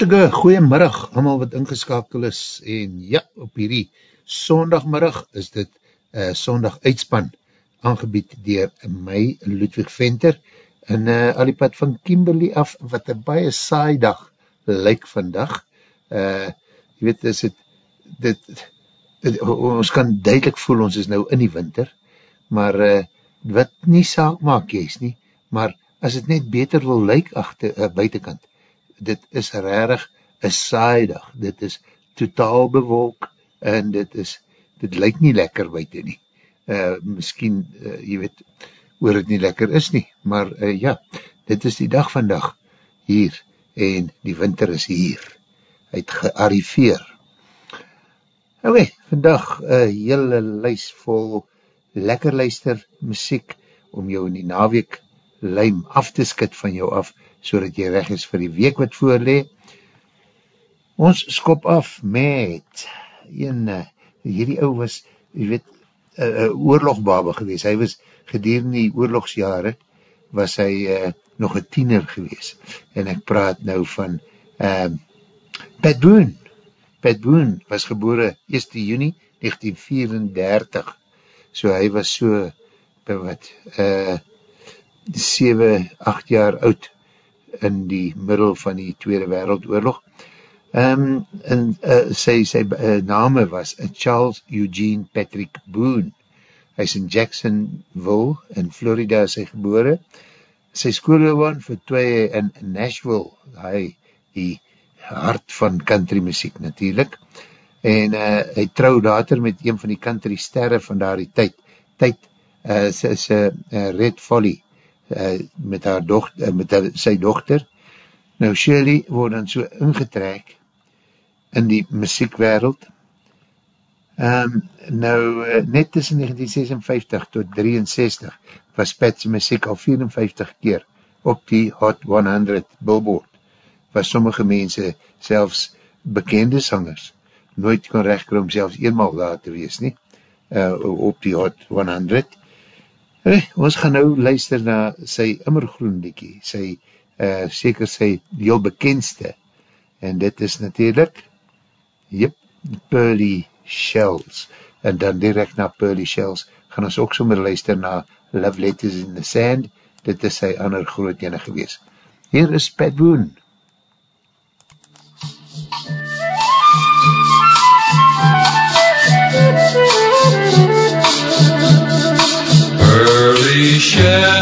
Hartelike goeiemiddag, allemaal wat ingeskakel is, en ja, op hierdie sondagmiddag is dit uh, sondag uitspan, aangebied dier my, Ludwig Venter, en uh, al die pad van Kimberley af, wat een baie saai dag lyk vandag, uh, jy weet, is het, dit, dit, ons kan duidelik voel, ons is nou in die winter, maar uh, wat nie saak maak, jy is nie, maar as het net beter wil lyk achter, uh, buitenkant, dit is rarig een saaidag, dit is totaal bewolk, en dit is, dit lyk nie lekker buiten nie. Uh, miskien, uh, jy weet, oor het nie lekker is nie, maar uh, ja, dit is die dag vandag hier, en die winter is hier, hy het gearriveer. Oké, vandag een uh, hele lys vol lekker luister muziek, om jou in die naweek lijm af te skit van jou af, so dat jy reg is vir die week wat voorlee. Ons skop af met een, uh, hierdie ou was, jy weet, uh, uh, oorlogbaba gewees. Hy was gedurende die oorlogsjare, was hy uh, nog een tiener gewees. En ek praat nou van uh, Pat Boone. Pat Boone was gebore 1 juni 1934. So hy was so, wat, uh, 7, 8 jaar oud in die middel van die Tweede Wereldoorlog. Um, en uh, sy, sy uh, name was uh, Charles Eugene Patrick Boone. Hy is in Jacksonville in Florida is hy gebore. Sy skoolloobaan vir twee in Nashville, hy die hart van country muziek natuurlijk. En uh, hy trouw later met een van die country sterre van daar die tyd. Tyd uh, sy is uh, Red Folly uh, met haar dochter, uh, met haar, sy dochter. Nou Shirley word dan so ingetrek in die muziekwereld. Um, nou, uh, net tussen 1956 tot 63 was Pat's muziek al 54 keer op die Hot 100 billboard, was sommige mense selfs bekende sangers nooit kon rechtkom selfs eenmaal daar te wees nie, uh, op die Hot 100 Hey, ons gaan nou luister na sy immergroen liekie, sy, uh, seker sy heel bekendste, en dit is natuurlijk, jyp, Pearly Shells, en dan direct na Pearly Shells, gaan ons ook sommer luister na Love Letters in the Sand, dit is sy ander groot ene gewees. Hier is Pat Boone. Shell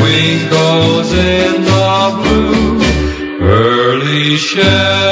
that twinkles in the blue. Pearly shells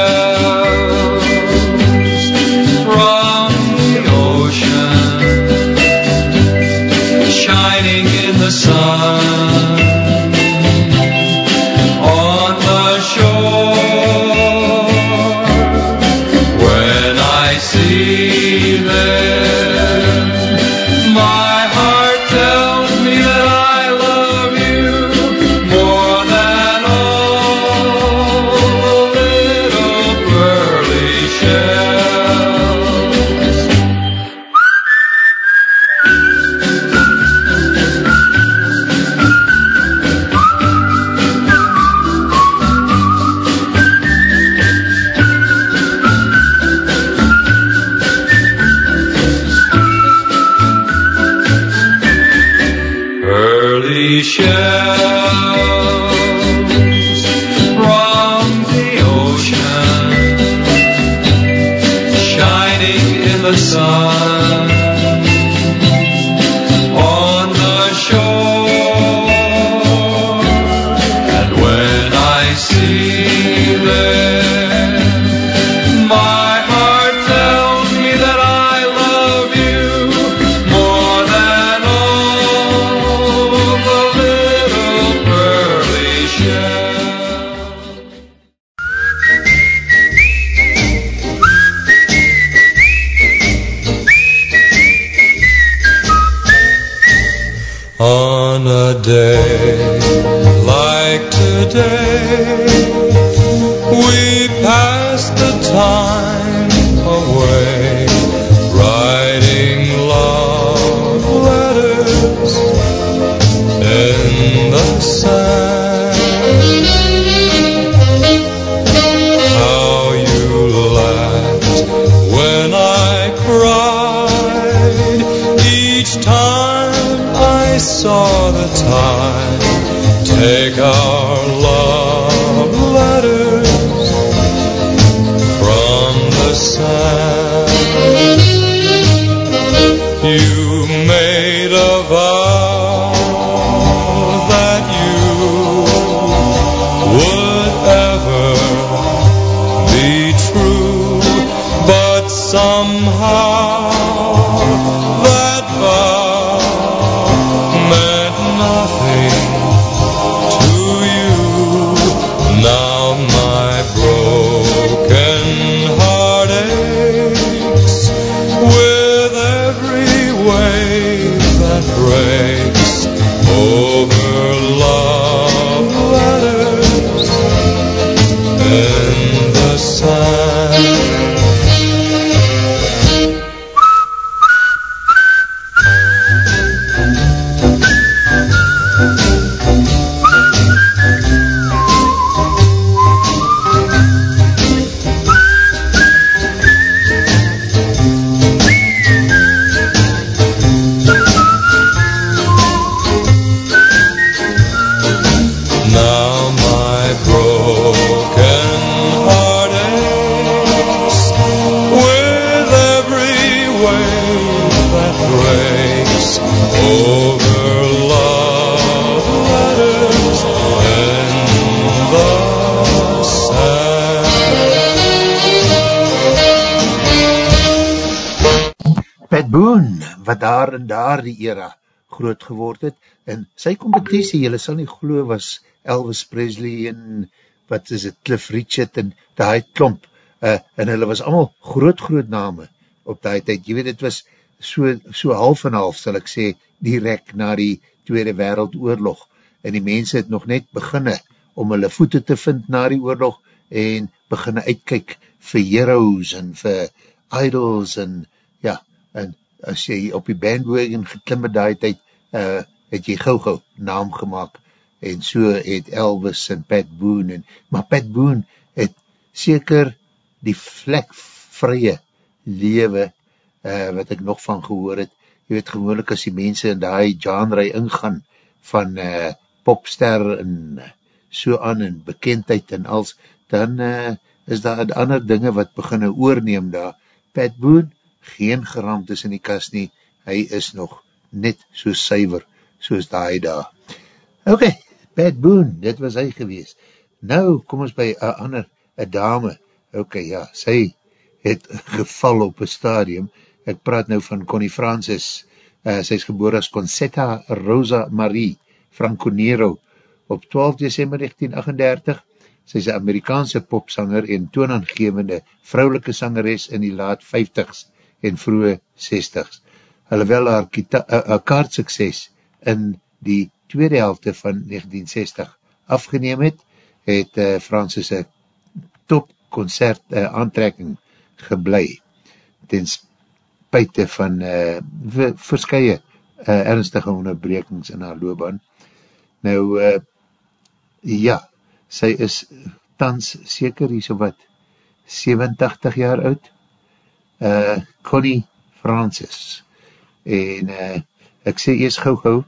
groot geword het, en sy competitie, jylle sal nie glo, was Elvis Presley en wat is het, Cliff Richard en die klomp, uh, en hulle was allemaal groot groot name op die tijd, jy weet, het was so, so half en half, sal ek sê, direct na die Tweede Wereldoorlog, en die mense het nog net beginne om hulle voete te vind na die oorlog, en beginne uitkyk vir heroes en vir idols en ja, en as jy op die bandwagon geklim het die tijd, uh, het jy gauw gauw naam gemaakt, en so het Elvis en Pat Boone, en, maar Pat Boone het seker die vlekvrye lewe, uh, wat ek nog van gehoor het, jy weet gewoonlik as die mense in die genre ingaan, van uh, popster en so aan, en bekendheid en als, dan uh, is daar ander dinge wat beginne oorneem daar. Pat Boone, geen geramtes in die kas nie, hy is nog net so suiver, soos die daar. Ok, Pat Boone, dit was hy gewees. Nou, kom ons by een ander, een dame, ok, ja, sy het geval op een stadium, ek praat nou van Connie Francis, uh, sy is geboor as Concetta Rosa Marie Franconero, op 12 december 1938, sy is een Amerikaanse popsanger en toonaangevende vrouwelike sangeres in die laat 50s en vroege 60s. Alhoewel haar, kita, uh, haar kaartsukses in die tweede helfte van 1960 afgeneem het, het uh, Francis een top concert uh, aantrekking geblei, ten spuite van uh, verskye uh, ernstige onderbrekings in haar loopbaan. Nou, uh, ja, sy is tans seker hier so wat 87 jaar oud, uh, Connie Francis, en uh, ek sê eers gauw gauw,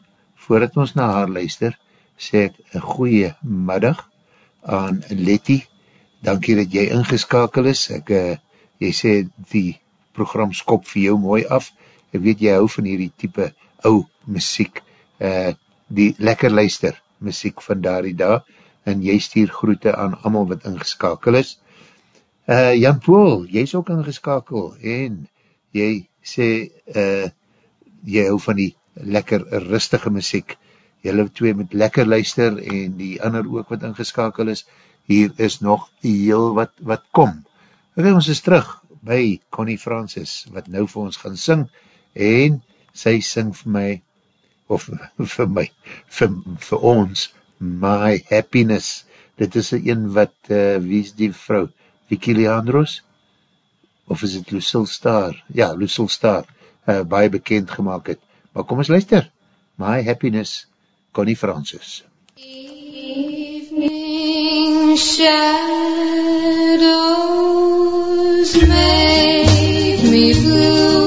voordat ons na haar luister, sê ek een goeie middag aan Letty, dankie dat jy ingeskakel is, ek, uh, jy sê die program skop vir jou mooi af, ek weet jy hou van hierdie type ou muziek, uh, die lekker luister muziek van daar die dag, en jy stuur groete aan amal wat ingeskakel is. Uh, Jan Poel, jy is ook ingeskakel, en jy sê, uh, jy hou van die lekker rustige muziek, jylle twee met lekker luister, en die ander ook wat ingeskakel is, hier is nog heel wat, wat kom. Ok, ons is terug by Connie Francis, wat nou vir ons gaan sing, en sy sing vir my, of vir my, vir, vir ons, My Happiness. Dit is een wat, uh, wie is die vrou? Vicky Leandros? Of is het Lucille Star? Ja, Lucille Star, uh, baie bekend gemaakt het. Maar kom ons luister, My Happiness, Connie Francis. Me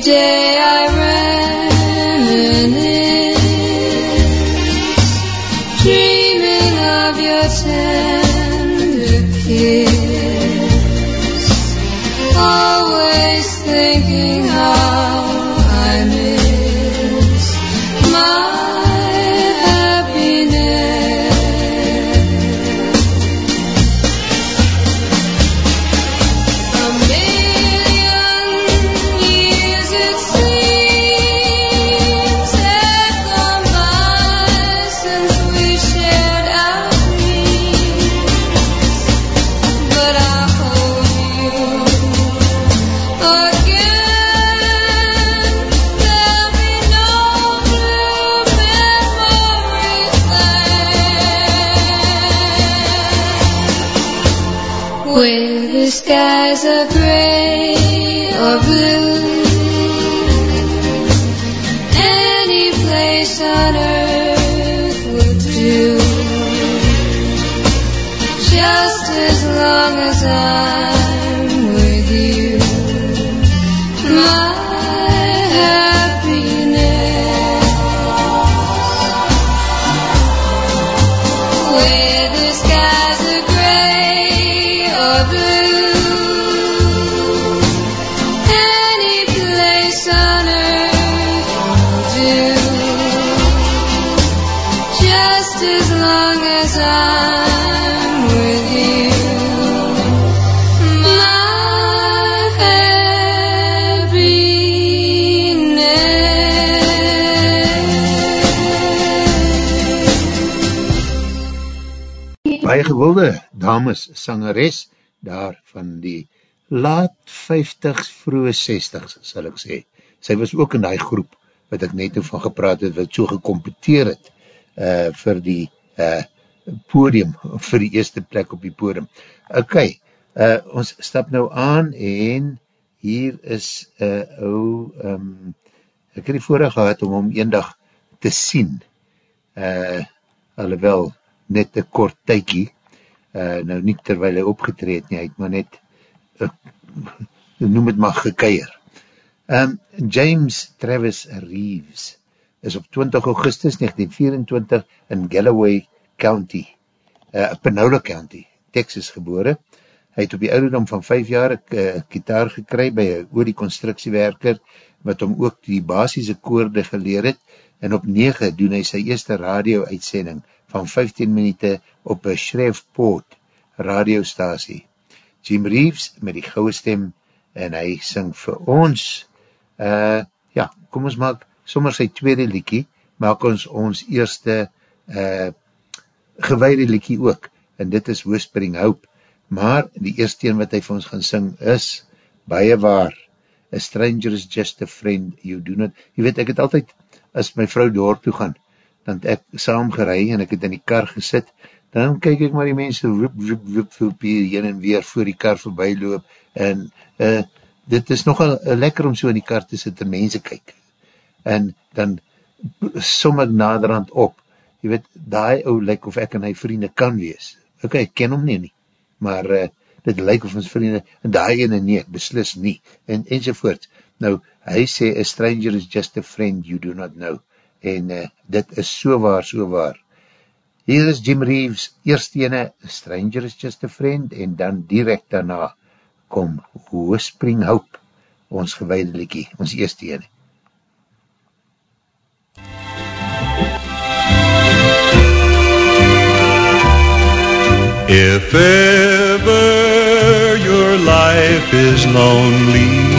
gece dames sangeres daar van die laat 50s, vroege 60s, sal ek sê. Sy was ook in die groep wat ek net nou van gepraat het, wat so gecompeteer het uh, vir die uh, podium, vir die eerste plek op die podium. Ok, uh, ons stap nou aan en hier is uh, ou, um, ek het die voorraag gehad om hom eendag te sien, uh, alhoewel net een kort tykie, uh, nou nie terwijl hy opgetreed nie, hy het maar net, uh, noem het maar gekeier. Um, James Travis Reeves is op 20 augustus 1924 in Galloway County, uh, Panola County, Texas gebore. Hy het op die ouderdom van 5 jaar een kitaar gekry by een oor die constructiewerker, wat hom ook die basisse koorde geleer het, en op 9 doen hy sy eerste radio-uitsending van 15 minute op een Shreveport radiostasie. Jim Reeves met die gouwe stem en hy sing vir ons. Uh, ja, kom ons maak sommer sy tweede liekie, maak ons ons eerste uh, gewaarde liekie ook, en dit is Whispering Hope, maar die eerste een wat hy vir ons gaan sing is baie waar, A stranger is just a friend, you do not, jy weet, ek het altyd, as my vrou door toe gaan, dan het ek saam gerei en ek het in die kar gesit, dan kyk ek maar die mense woep, woep, woep, woep hier en weer voor die kar voorbij loop en uh, dit is nogal uh, lekker om so in die kar te sit en mense kyk. En dan som ek naderhand op jy weet, die ou lyk of ek en hy vriende kan wees. Ok, ek ken hom nie nie maar uh, dit lyk of ons vriende en die ene nee, beslis nie en enzovoort, nou hy sê a stranger is just a friend you do not know en uh, dit is so waar, so waar Hier is Jim Reeves, eerst ene, Stranger is just a friend, en dan direct daarna kom Whispering Hope, ons gewaide liekie, ons eerste ene. If ever your life is lonely,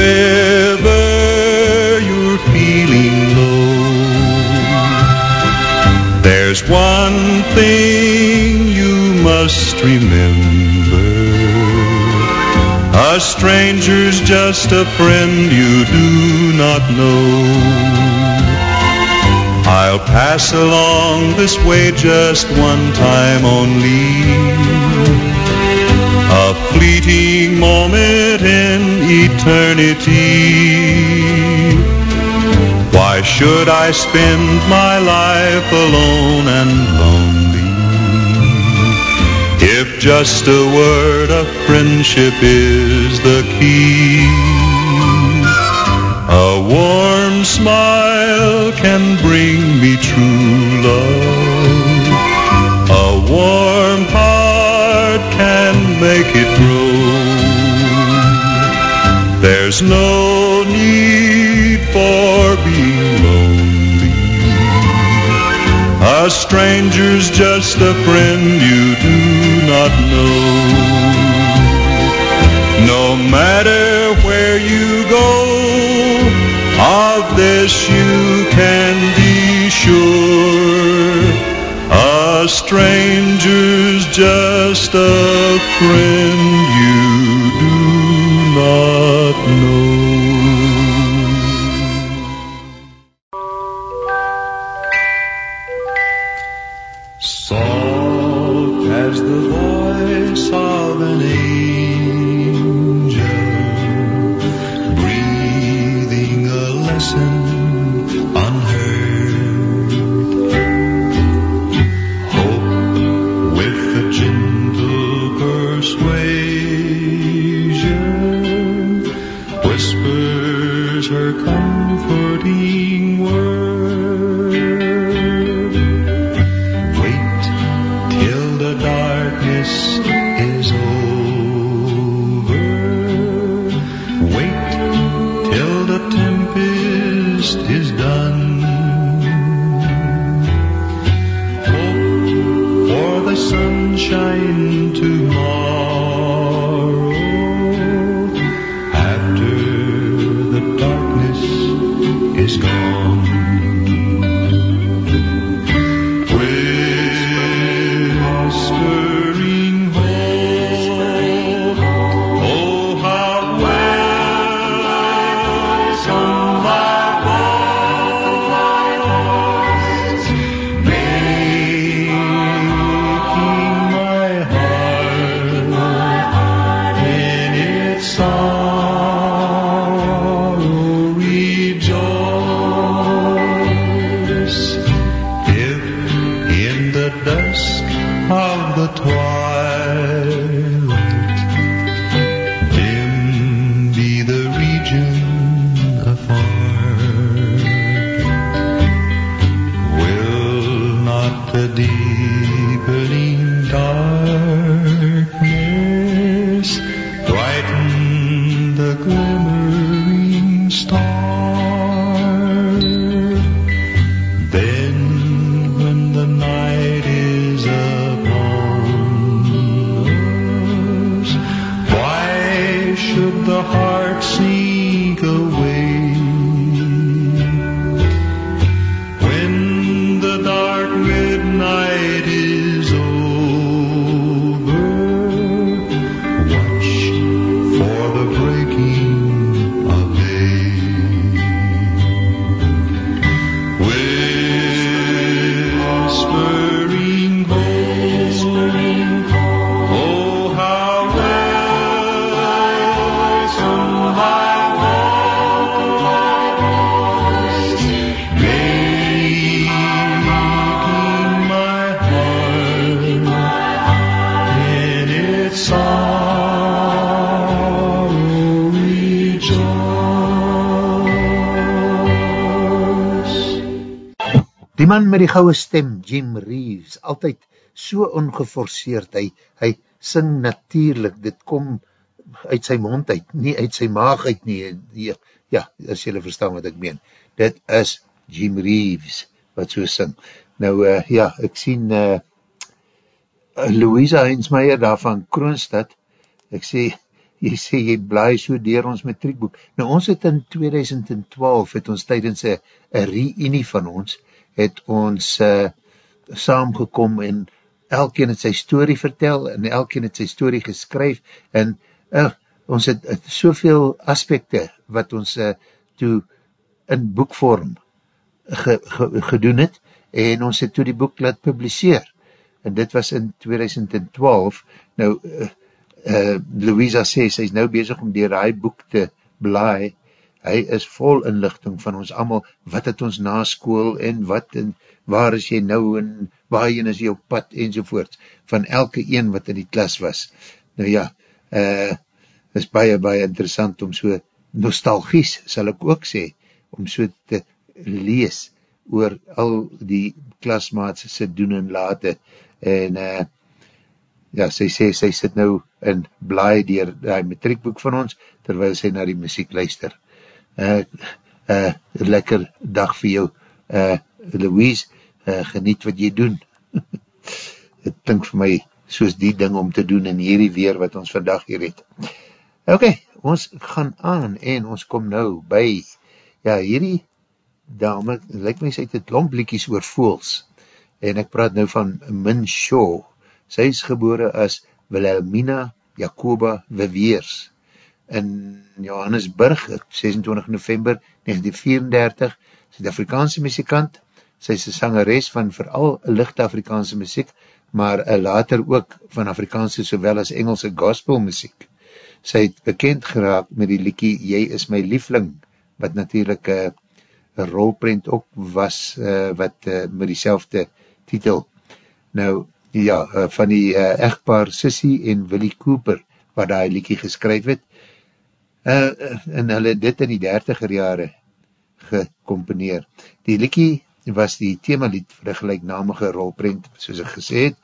ever you're feeling low, There's one thing you must remember. A stranger's just a friend you do not know. I'll pass along this way just one time only. A fleeting moment in eternity. Why should I spend my life alone and lonely? If just a word of friendship is the key, a warm smile can bring me true love. A warm make it grow. There's no need for being lonely. A stranger's just a friend you do not know. No matter where you go, of this you can be sure. A stranger's just a friend you do not know. sunshine tomorrow. Die die gouwe stem, Jim Reeves, altyd so ongeforceerd, hy, hy sing natuurlijk, dit kom uit sy mond uit, nie uit sy maag uit nie, ja, ja as jylle verstaan wat ek meen, dit is Jim Reeves, wat so sing. Nou, uh, ja, ek sien uh, Louisa Heinzmeier daar van Kroonstad, ek sê, jy sê, jy blaai so dier ons matriekboek. Nou, ons het in 2012, het ons tydens een reunie van ons, het ons uh, saamgekom en elkeen het sy story vertel en elkeen het sy story geskryf en uh, ons het, het soveel aspekte wat ons uh, toe in boekvorm ge, ge, gedoen het en ons het toe die boek laat publiseer. En dit was in 2012 nou uh, uh, Louisa sê, sy is nou bezig om die raai boek te blaai hy is vol inlichting van ons allemaal, wat het ons na school en wat en waar is jy nou en is jy op pad enzovoort, van elke een wat in die klas was. Nou ja, uh, is baie, baie interessant om so nostalgies, sal ek ook sê, om so te lees oor al die klasmaats se doen en late. En uh, ja, sy sê, sy sit nou in blaai dier die matriekboek van ons, terwyl sy na die muziek luister uh, uh, lekker dag vir jou, uh, Louise, uh, geniet wat jy doen. Het klink vir my soos die ding om te doen in hierdie weer wat ons vandag hier het. Ok, ons gaan aan en ons kom nou by, ja, hierdie dame, lyk my sy het het lompliekies oor voels, en ek praat nou van Min Shaw. Sy is gebore as Wilhelmina Jacoba Weweers, in Johannesburg, 26 november 1934, Suid-Afrikaanse muzikant, sy is een sangeres van vooral lichte Afrikaanse muziek, maar later ook van Afrikaanse sowel as Engelse gospel muziek. Sy het bekend geraak met die liekie Jy is my liefling, wat natuurlijk uh, een rolprint ook was, uh, wat uh, met die titel. Nou, ja, uh, van die uh, echtpaar Sissy en Willie Cooper, wat die liekie geskryf het, uh, en hulle dit in die dertiger jare gecomponeer. Die liekie was die themalied vir die gelijknamige rolprint, soos ek gesê het,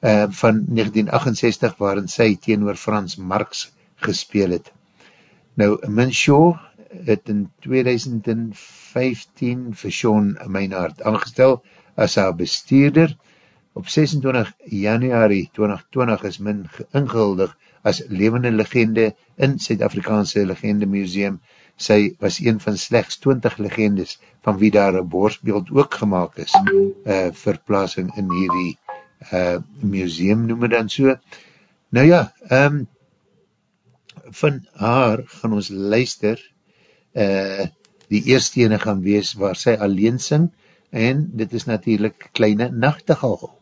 uh, van 1968, waarin sy teenoor Frans Marx gespeel het. Nou, Min Shaw het in 2015 vir Sean Meinhard aangestel as haar bestuurder. Op 26 januari 2020 is Min ingehuldig as levende legende in Suid-Afrikaanse Legende Museum. Sy was een van slechts 20 legendes van wie daar een borstbeeld ook gemaakt is uh, vir plasing in hierdie uh, museum noem dan so. Nou ja, um, van haar gaan ons luister uh, die eerste ene gaan wees waar sy alleen sing en dit is natuurlijk Kleine Nachtegal.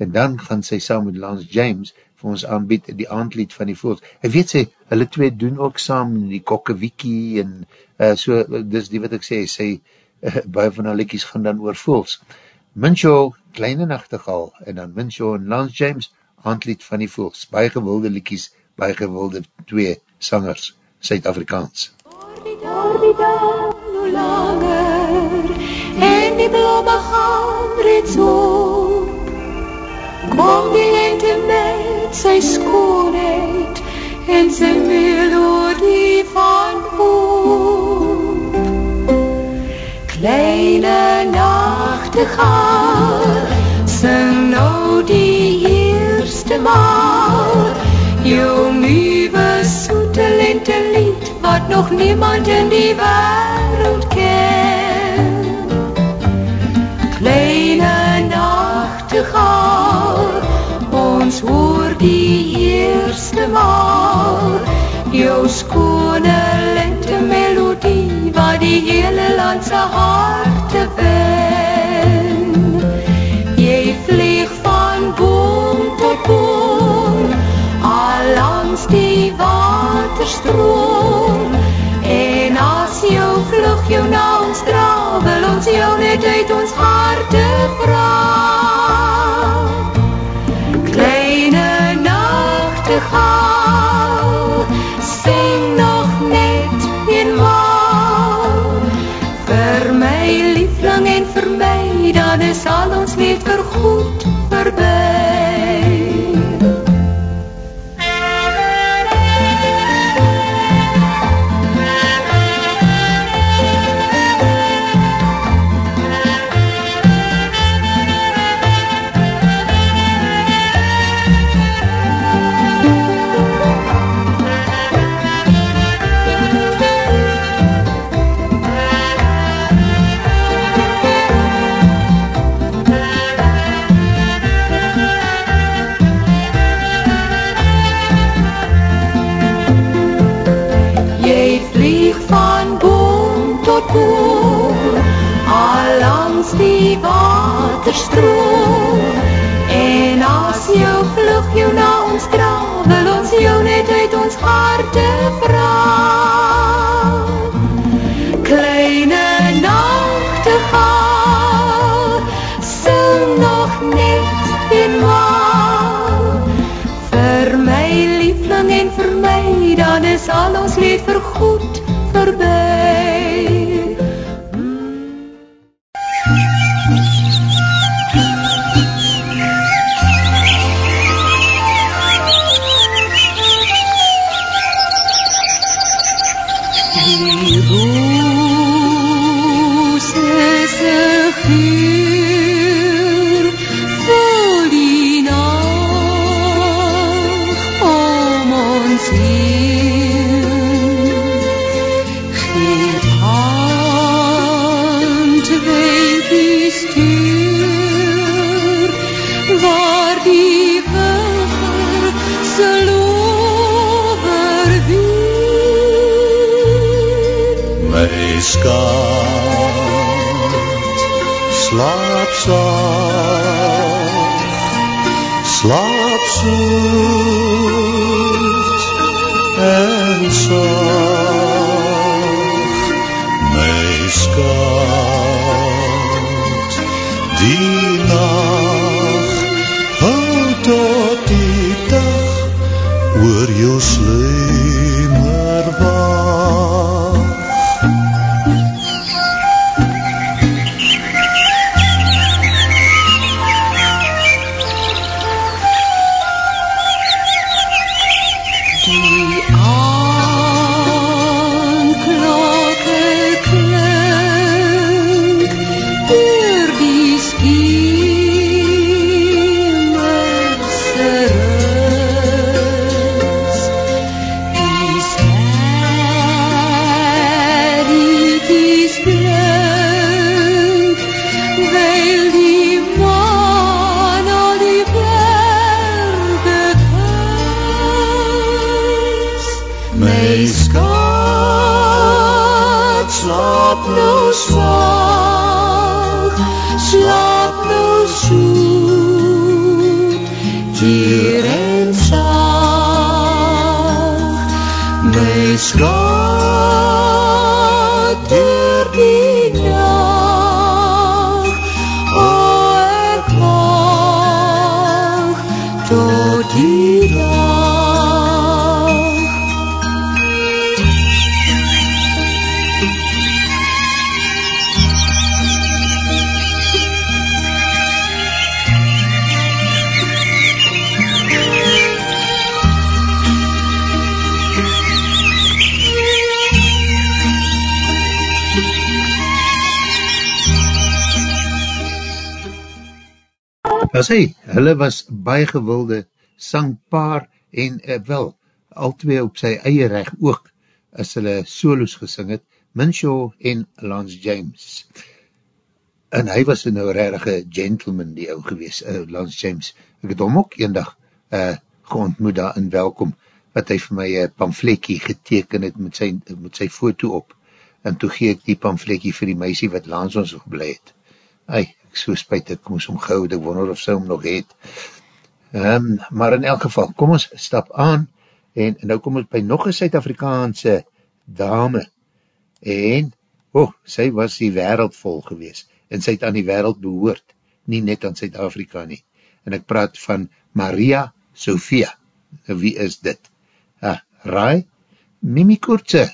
En dan gaan sy saam met Lance James vir ons aanbied die aandlied van die voels. Ek weet sy, hulle twee doen ook saam die kokkewiekie en uh, so, dis die wat ek sê, sy uh, baie van haar liekies gaan dan oor voels. Minshaw, Kleine Nachtegal, en dan Minshaw en Lance James, aandlied van die voels. Baie gewilde liekies, baie gewilde twee sangers, Suid-Afrikaans. Door die dag, hoe langer, en die blomme gaan reeds op, lente met sy skoonheid en sy melodie van hoop. Kleine nachtegaal, sing nou die eerste maal, jou nieuwe soete lente lied, wat nog niemand in die wereld ken. ons hoor die eerste maal jou skone lente melodie wat die hele land se harte wen. Jy vlieg van boom tot boom, al langs die waterstroom. En as jou vlug jou na ons dra, wil ons jou net uit ons harte vra. Al ons leed vergoed verby baie gewilde sangpaar en uh, wel, al twee op sy eie recht ook, as hulle solos gesing het, Minshaw en Lance James. En hy was nou rarige gentleman die ou gewees, uh, Lance James. Ek het hom ook eendag uh, geontmoet daar in welkom, wat hy vir my uh, pamflekkie geteken het met sy, met sy foto op. En toe gee ek die pamflekkie vir die meisie wat Lance ons geblei het. Ai, ek so spuit, ek moes hom gehoud, ek wonder of sy hom nog het. Um, maar in elk geval, kom ons stap aan en nou kom ek by nog een Suid-Afrikaanse dame, en, oh, sy was die wereld vol gewees, en sy het aan die wereld behoort, nie net aan Suid-Afrika nie, en ek praat van Maria Sofia, wie is dit? Ah, Rai, Mimi Koortse,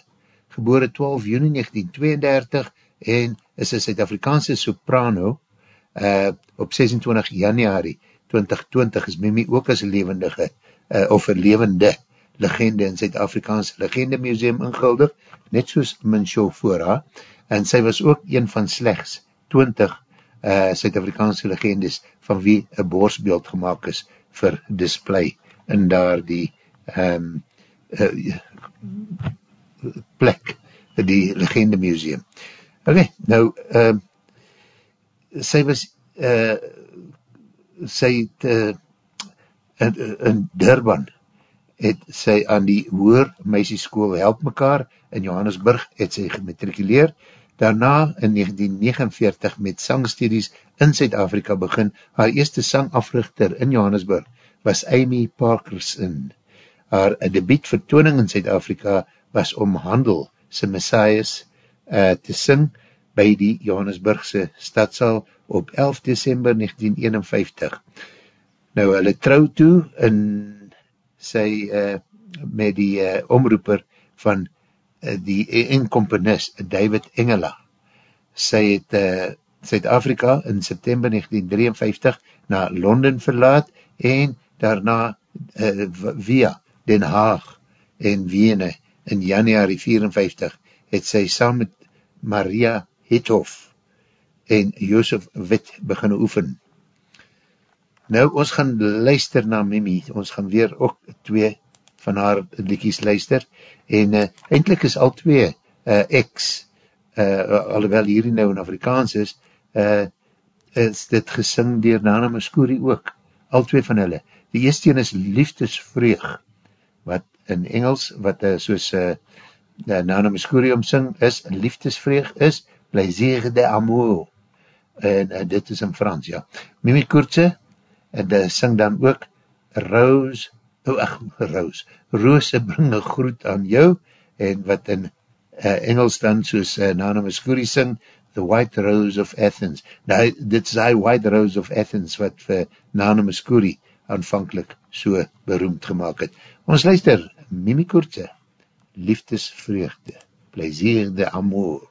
gebore 12 juni 1932, en is een Suid-Afrikaanse soprano, uh, op 26 januari 2020 is Mimi ook as levendige, uh, of een levende legende in Zuid-Afrikaanse Legende Museum inguldig, net soos Minsho voor haar, en sy was ook een van slechts 20 uh, Zuid-Afrikaanse legendes van wie een borsbeeld gemaakt is vir display in daar die um, uh, plek, die Legende Museum. Ok, nou, uh, sy was, uh, sy het, uh, in, in Durban, het sy aan die hoer meisieskool Help Mekaar. In Johannesburg het sy gemetrikuleer, daarna in 1949 met sangstudies in Zuid-Afrika begin, haar eerste sangafrichter in Johannesburg was Amy Parkerson. Haar debiet vertooning in Zuid-Afrika was om handel sy Messias uh, te sing by die Johannesburgse stadsaal op 11 december 1951. Nou, hulle trouw toe in sy uh, met die uh, omroeper van uh, die encomponist David Engela. Sy het uh, Zuid-Afrika in September 1953 na Londen verlaat en daarna uh, via Den Haag en Wene in januari 54 het sy saam met Maria Hethoff en Josef Wit begin oefen. Nou, ons gaan luister na Mimi, ons gaan weer ook twee van haar liedjes luister, en uh, eindelijk is al twee uh, ex, uh, alhoewel hierdie nou in Afrikaans is, uh, is dit gesing dier Nana Muscuri ook, al twee van hulle. Die eerste is Liefdesvreug, wat in Engels, wat uh, soos uh, Nana Muscuri omsing, is Liefdesvreug is Plaisir de Amour, en uh, dit is in Frans, ja. Mimi Koertse, en die sing dan ook Rose, oh ach, Rose, Rose bring een groet aan jou, en wat in uh, Engels dan soos uh, Nana Muscuri sing, The White Rose of Athens. Nou, dit is die White Rose of Athens, wat vir Nana Muscuri aanvankelijk so beroemd gemaakt het. Ons luister, Mimi Koortse, Liefdesvreugde, Plezier de Amour.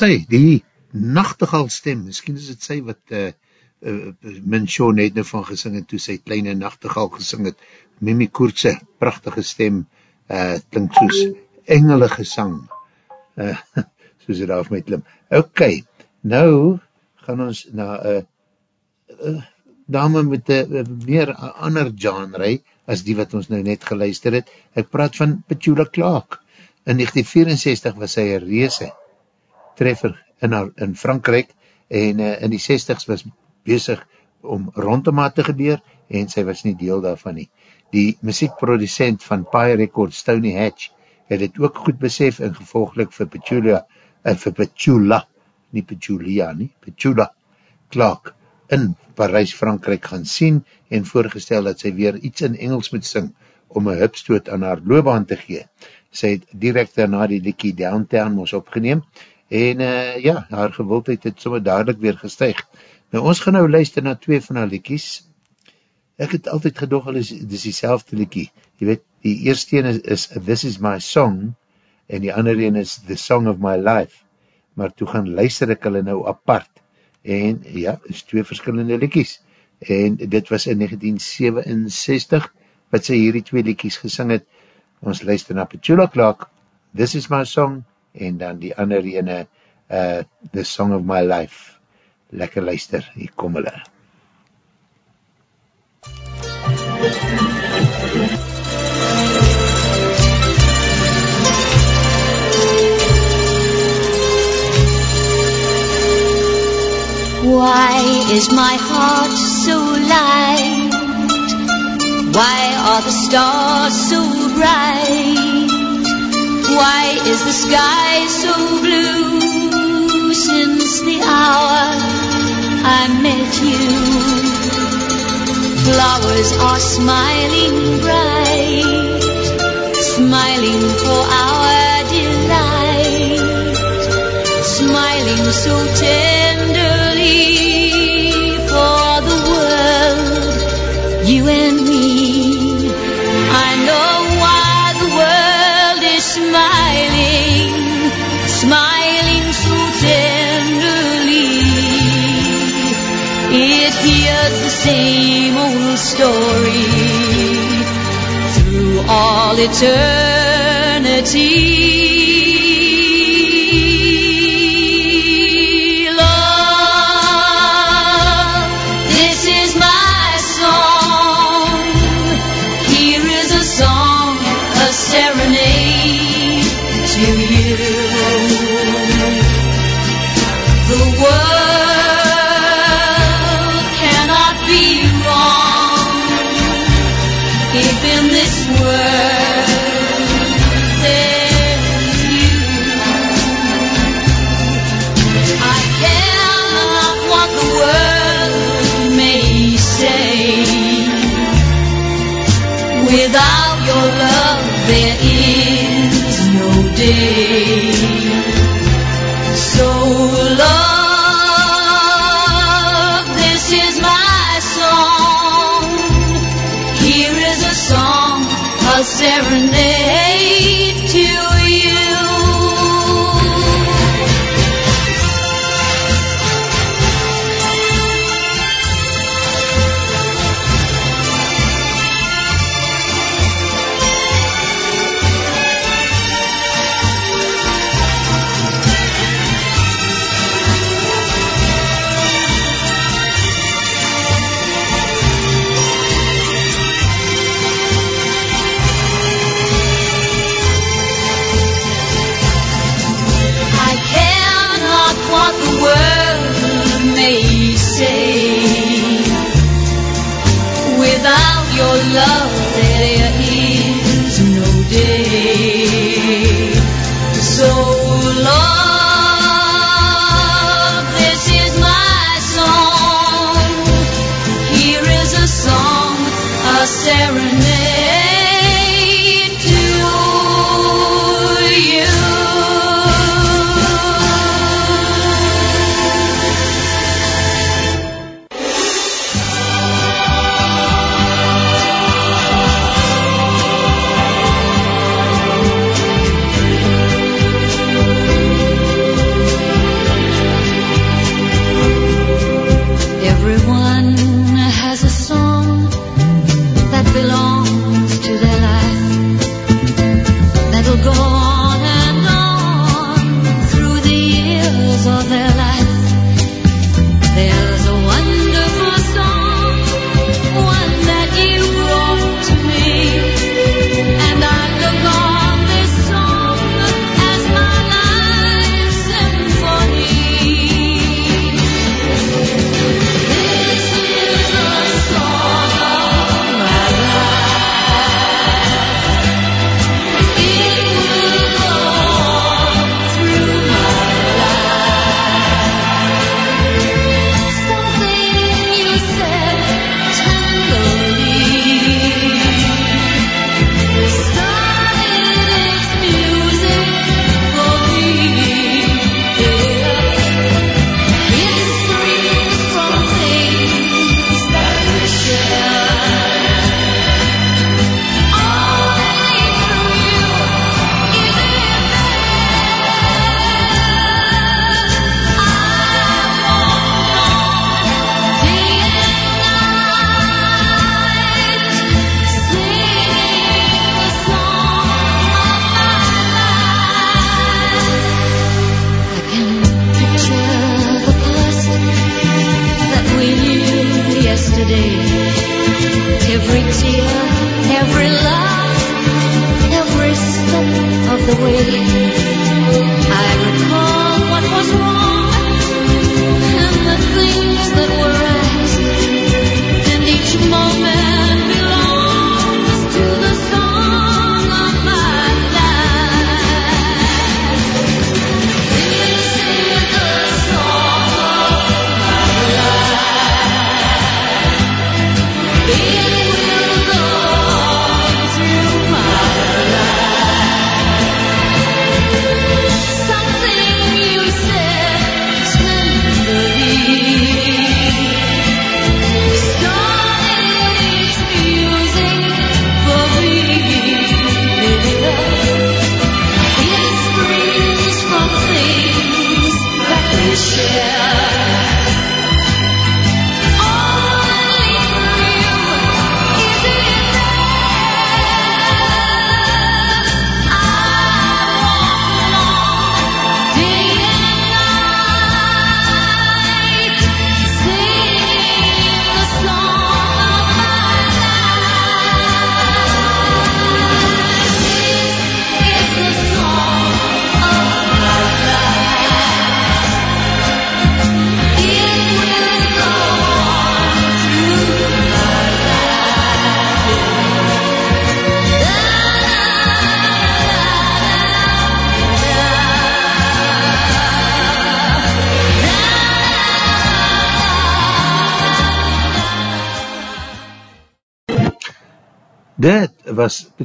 Sy, die nachtegal stem, miskien is het sy wat uh, uh, Min Shaw net nou van gesing het, toe sy kleine nachtegal gesing het, Mimi Koertse, prachtige stem, uh, klink soos engele gesang, uh, soos het af my klim. Ok, nou gaan ons na uh, uh, dame met uh, meer uh, ander genre, as die wat ons nou net geluister het, ek praat van Petula Clark, in 1964 was sy een reese, treffer in, in Frankrijk en uh, in die 60s was bezig om rondom haar te gebeur en sy was nie deel daarvan nie. Die muziekproducent van Pie Records, Tony Hatch, het het ook goed besef en gevolglik vir Petula, uh, vir Petula, nie Petulia nie, Petula Clark in Parijs, Frankrijk gaan sien en voorgestel dat sy weer iets in Engels moet sing om een hupstoot aan haar loopbaan te gee. Sy het direct daarna die Likkie Downtown moes opgeneem en uh, ja, haar gewildheid het sommer dadelijk weer gestuig. Nou, ons gaan nou luister na twee van haar liekies. Ek het altyd gedoog, al is, is die selfde liekie. Je weet, die eerste een is, is This is my song, en die andere een is The Song of my life. Maar toe gaan luister ek hulle nou apart. En ja, is twee verskillende liekies. En dit was in 1967, wat sy hierdie twee liekies gesing het. Ons luister na Petula Clark, This is my song, en dan die ander ene, uh, The Song of My Life. Lekker luister, hier kom hulle. Why is my heart so light? Why are the stars so bright? Why is the sky so blue since the hour I met you? Flowers are smiling bright, smiling for our delight, smiling so tenderly for the world, you and same old story through all eternity. Hare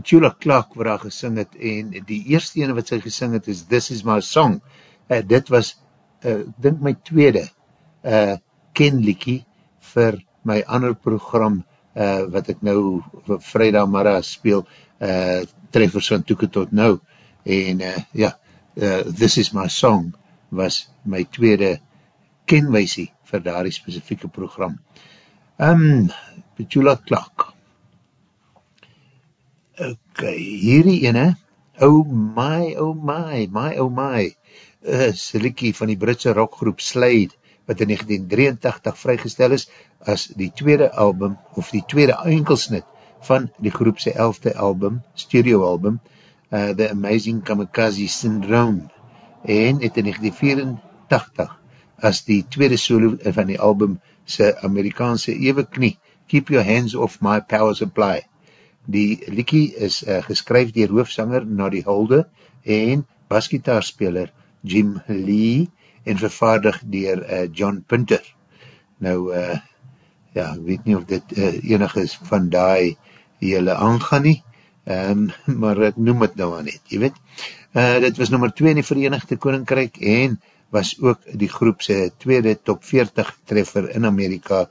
Petula Clark wat daar gesing het en die eerste ene wat sy gesing het is This is my song. Uh, dit was, uh, dink my tweede uh, kenliekie vir my ander program uh, wat ek nou vrijdag mara speel, uh, Treffers van Toeke tot nou. En uh, ja, uh, This is my song was my tweede kenwijsie vir daar die specifieke program. Um, Petula Clark. Ok, hierdie ene, oh my, oh my, my, oh my, is liekie van die Britse rockgroep Slade, wat in 1983 vrygestel is, as die tweede album, of die tweede enkelsnit, van die groepse elfde album, stereo album, uh, The Amazing Kamikaze Syndrome, en het in 1984, as die tweede solo van die album, sy Amerikaanse ewe knie, Keep Your Hands Off My Power Supply. Die liekie is uh, geskryf dier hoofsanger Noddy Holde en basgitaarspeler Jim Lee en vervaardig dier uh, John Punter. Nou, uh, ja, ek weet nie of dit uh, enig is van die jylle aangaan nie, um, maar ek noem het nou aan net, jy weet. Uh, dit was nummer 2 in die Verenigde Koninkryk en was ook die groepse tweede top 40 treffer in Amerika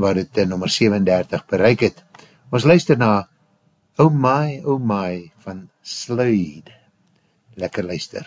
waar het uh, nummer 37 bereik het. Ons luister na Oh My, Oh My van Slade. Lekker luister.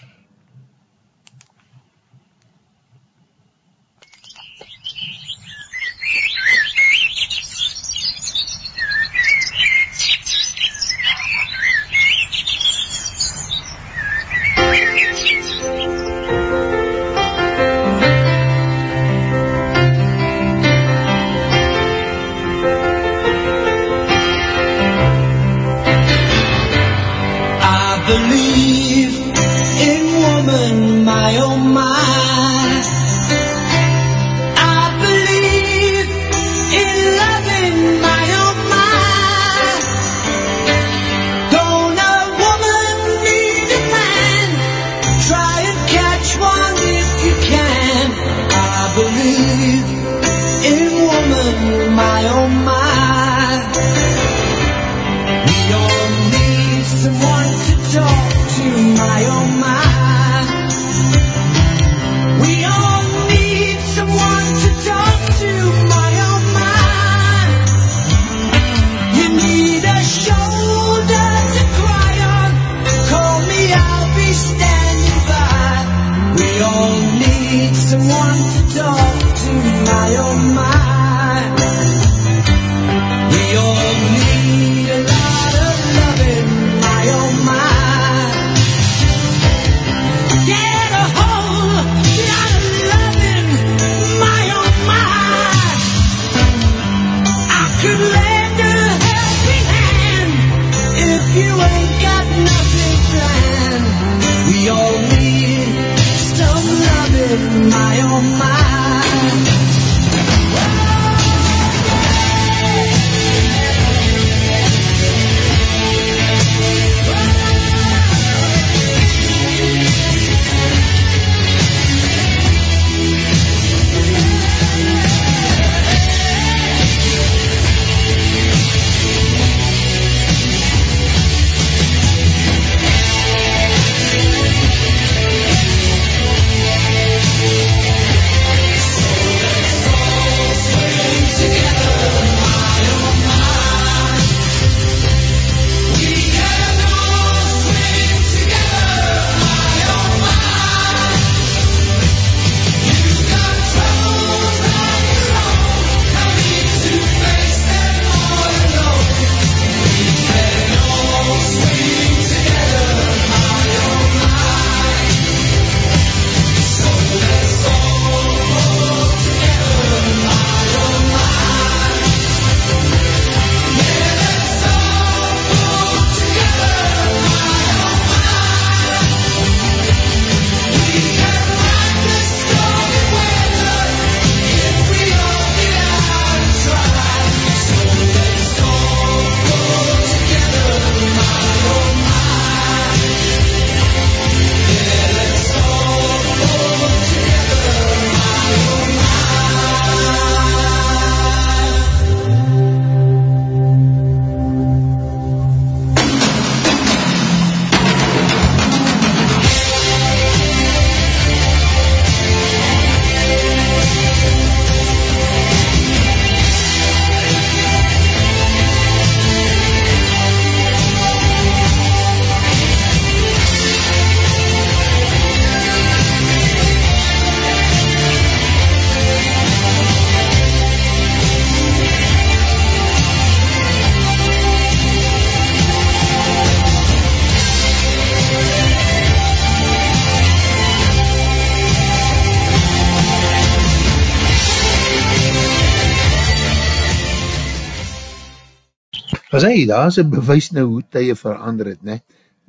As hy, daar is een bewys nou hoe tye verander het, ne?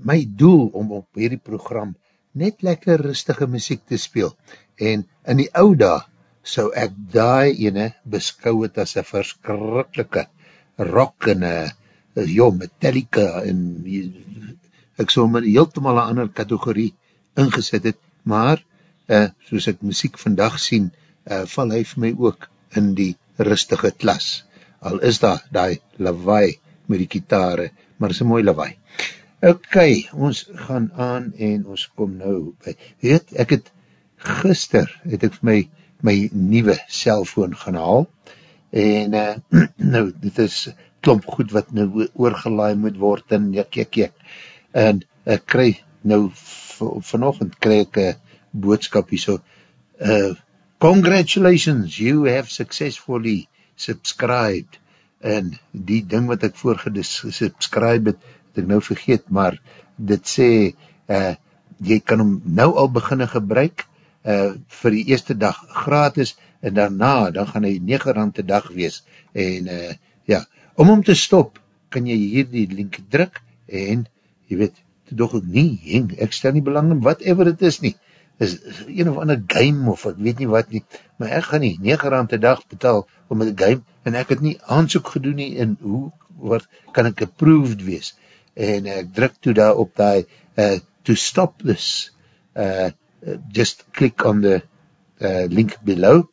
my doel om op hierdie program net lekker rustige muziek te speel, en in die ouda so ek daai ene beskou het as een verskrikkelike rock en een jo, Metallica en ek so my heeltemal een ander kategorie ingesit het, maar uh, soos ek muziek vandag sien, uh, val hy vir my ook in die rustige klas. Al is daar die lawaai met die kitare, maar is een mooi lawaai. Ok, ons gaan aan en ons kom nou by. Weet, ek het gister, het ek my my nieuwe cellfoon gaan haal, en uh, nou, dit is klomp goed wat nou oorgelaai moet word, en jek, jek, jek, en ek kry nou, vanochtend kry ek een boodskap hier so, uh, congratulations, you have successfully subscribed, en die ding wat ek voorgedesubscribe het, het ek nou vergeet, maar dit sê, uh, jy kan hom nou al beginne gebruik, uh, vir die eerste dag gratis, en daarna, dan gaan hy 9 rand te dag wees, en uh, ja, om hom te stop, kan jy hier die link druk, en jy weet, te doch ook nie, heng, ek stel nie belang in whatever het is nie, is een of ander game, of ek weet nie wat nie, maar ek gaan nie 9 rand te dag betaal, om een game, en ek het nie aansoek gedoen nie, en hoe, wat, kan ek approved wees, en ek druk toe daar op die, uh, to stop this, uh, just click on the uh, link below.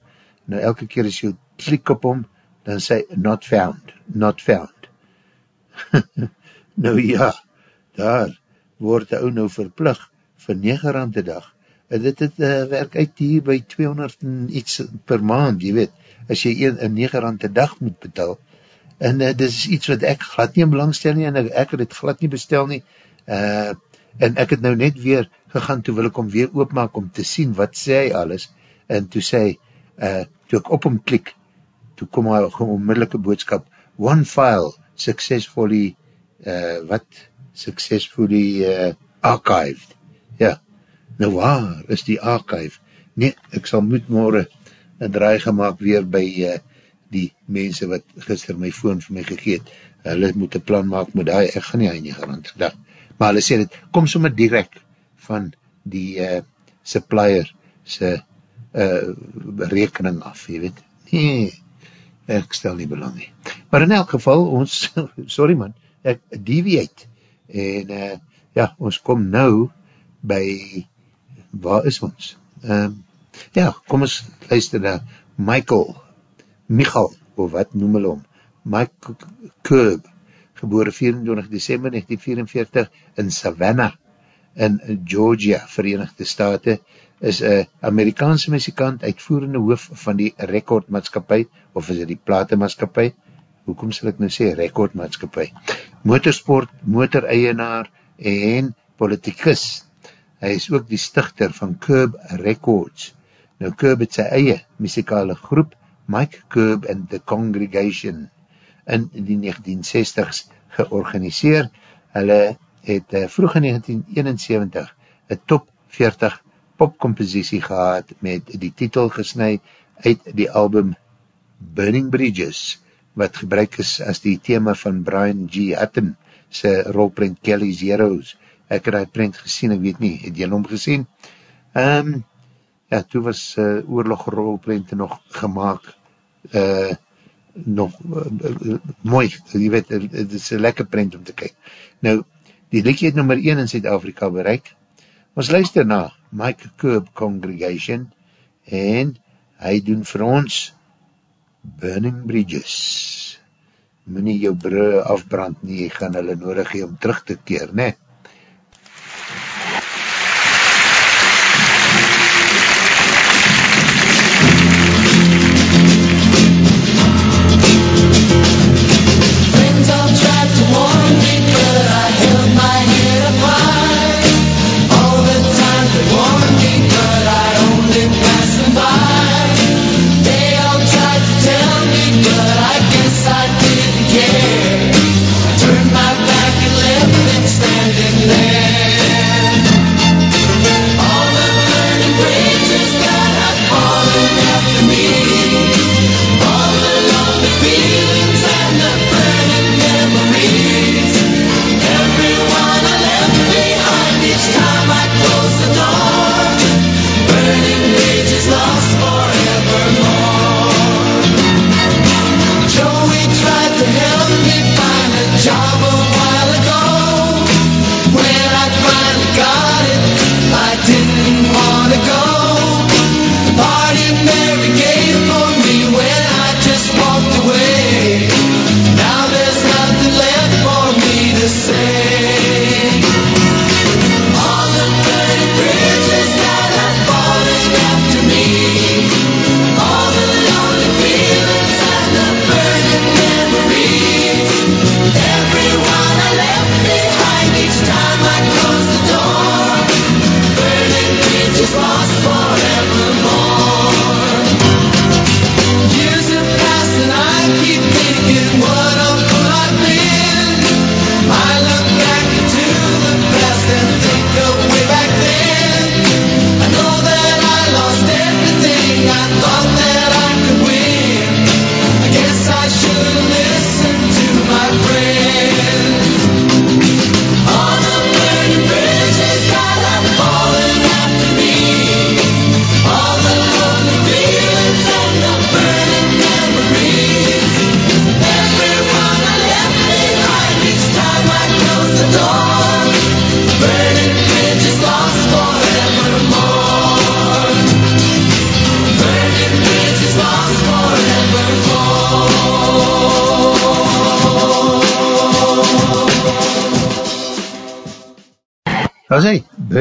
Nou elke keer as jy klik op hom, dan sê not found, not found. nou ja, daar word die ou nou verplug vir 9 rand die dag. En dit het uh, werk uit hier by 200 en iets per maand, jy weet, as jy 1 9 rand die dag moet betaal. En uh, dit is iets wat ek glad nie in belang stel nie, en ek, ek het het glad nie bestel nie. Uh, en ek het nou net weer gegaan, toe wil ek om weer oopmaak om te sien wat sê hy alles, en toe sê hy, uh, toe ek op hom klik, toe kom hy gewoon onmiddellike boodskap, one file successfully, uh, wat, successfully uh, archived, ja, nou waar is die archive, nee, ek sal moet morgen een draai gemaakt weer by uh, die mense wat gister my phone vir my gegeet, hulle moet een plan maak met hy, ek gaan nie aan nie garant, dag, maar hulle sê dit, kom sommer direct van die uh, supplier sy uh, rekening af, jy weet, nee, ek stel nie belang nie. Maar in elk geval, ons, sorry man, ek deviate, en uh, ja, ons kom nou by, waar is ons? Um, ja, kom ons luister na Michael, Michal, of wat noem hulle om, Michael Kerb, geboore 24 december 1944 in Savannah in Georgia, Verenigde Staten, is een Amerikaanse muzikant, uitvoerende hoof van die rekordmaatskapie, of is het die platemaatskapie, hoekom sal ek nou sê, rekordmaatskapie, motorsport, motoreienaar en politikus. Hy is ook die stichter van Curb Records. Nou Curb het sy eie muzikale groep, Mike Curb and the Congregation, in die 1960s georganiseer. Hulle het uh, vroeg in 1971 een top 40 popcompositie gehad met die titel gesnui uit die album Burning Bridges, wat gebruik is as die thema van Brian G. Hutton, sy rolprint Kelly's Heroes. Ek het die print gesien, ek weet nie, het jy hom gesien? Um, ja, toe was uh, oorlog rolprint nog gemaakt, uh, nog uh, mooi, jy weet, het is een lekker print om te kyk. Nou, die liedje het nummer 1 in Zuid-Afrika bereik. Ons luister na Mike Coop Congregation en hy doen vir ons Burning Bridges. Minnie jou brug afbrand nie, jy gaan hulle nodig hee om terug te keer, ne?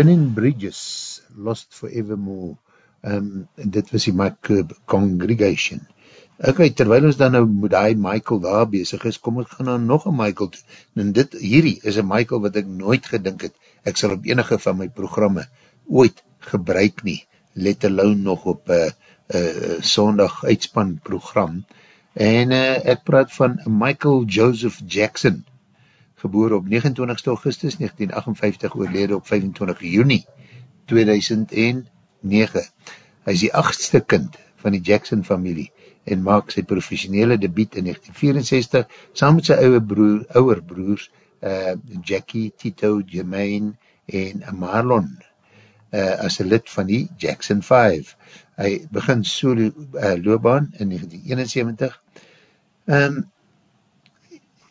Burning Bridges, Lost Forevermore, um, dit was die Mike Congregation. Ok, terwijl ons dan nou met die Michael daar bezig is, kom ek gaan nou nog een Michael toe. En dit, hierdie is een Michael wat ek nooit gedink het, ek sal op enige van my programme ooit gebruik nie, let alone nog op uh, uh, sondag uitspan program. En uh, ek praat van Michael Joseph Jackson, geboor op 29 augustus 1958, oorlede op 25 juni 2009. Hy is die achtste kind van die Jackson familie en maak sy professionele debiet in 1964 saam met sy ouwe broer, ouwe broers uh, Jackie, Tito, Jermaine en Marlon uh, as een lid van die Jackson 5. Hy begin solo uh, loopbaan in 1971 um,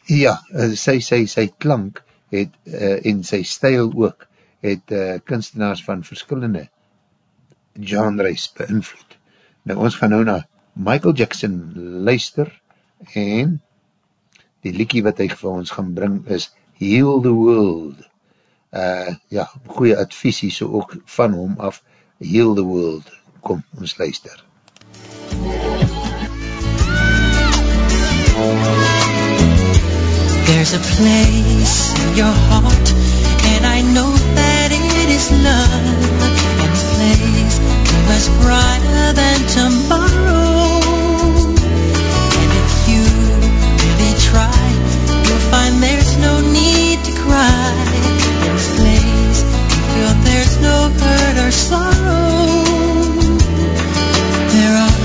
ja, uh, sy, sy, sy klank het, uh, en sy stijl ook, het uh, kunstenaars van verskillende genres beïnvloed. Nou, ons gaan nou na Michael Jackson luister en die liekie wat hy vir ons gaan bring is Heal the World. Uh, ja, goeie adviesie so ook van hom af Heal the World. Kom, ons luister. MUZIEK There's a place in your heart, and I know that it is love. And this place much brighter than tomorrow. And if you really try, you'll find there's no need to cry. In this place, you feel there's no hurt or sorrow. There are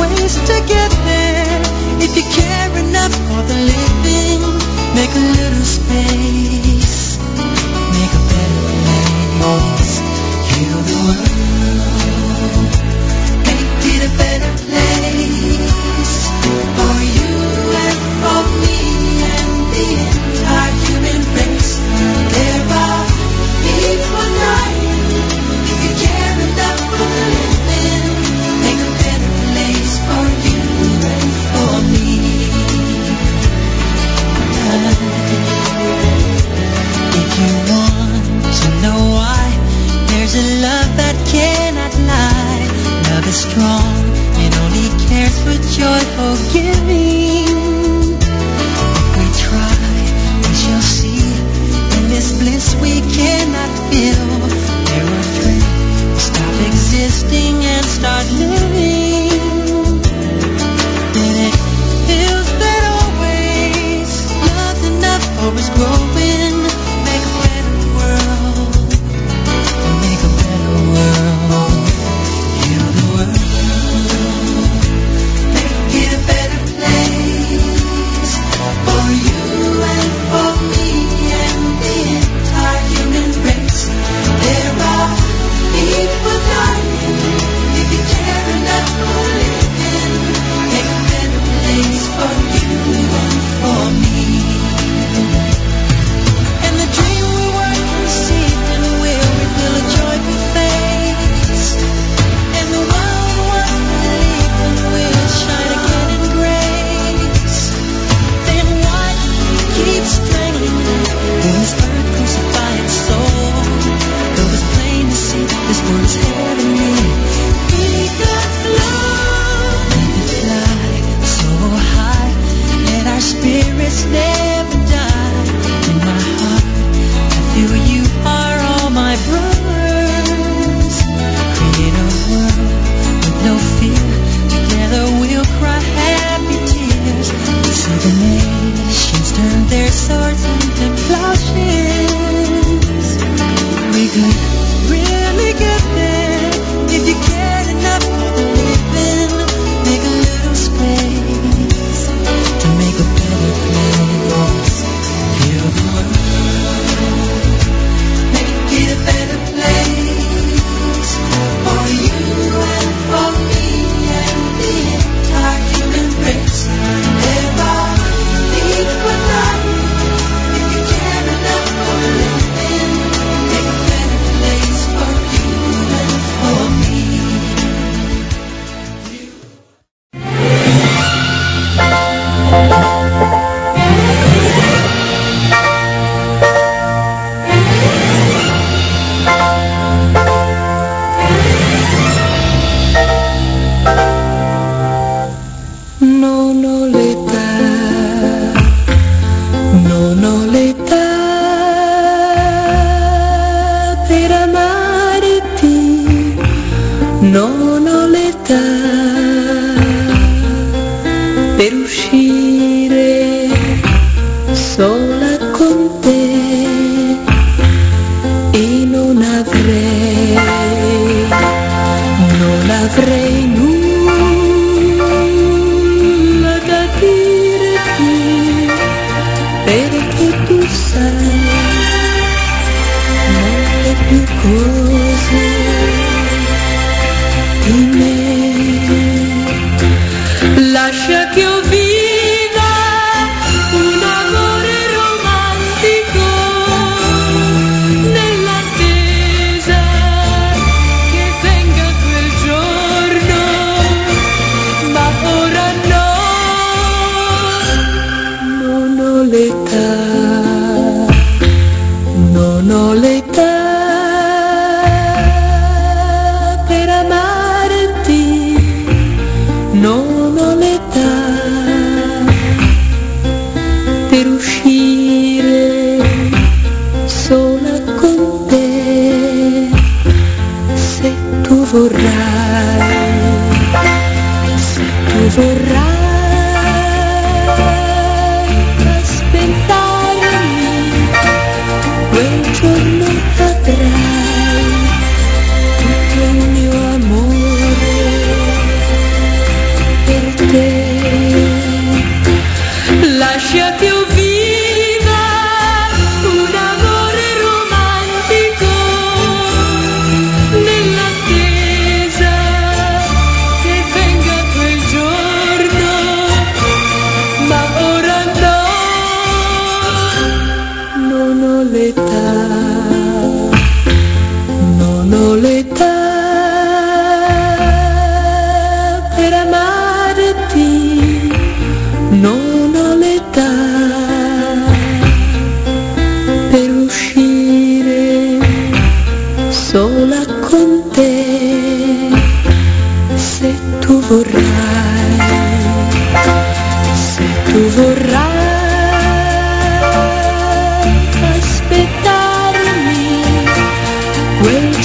ways to get there if you care enough for the living. Make a little space, make a better place, heal the world, strong, it only cares for joyful giving.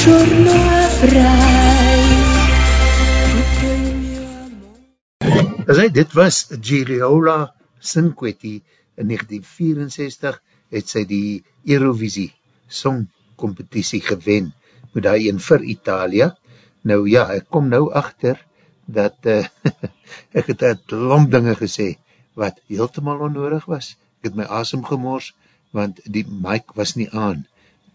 Giorno avrai. As hy, dit was Gigliola Cinquetti in 1964 het sy die Eurovisie songcompetitie gewen met die een vir Italia. Nou ja, ek kom nou achter dat uh, ek het het lomp dinge gesê wat heeltemal onnodig was. Ek het my asem gemors, want die mic was nie aan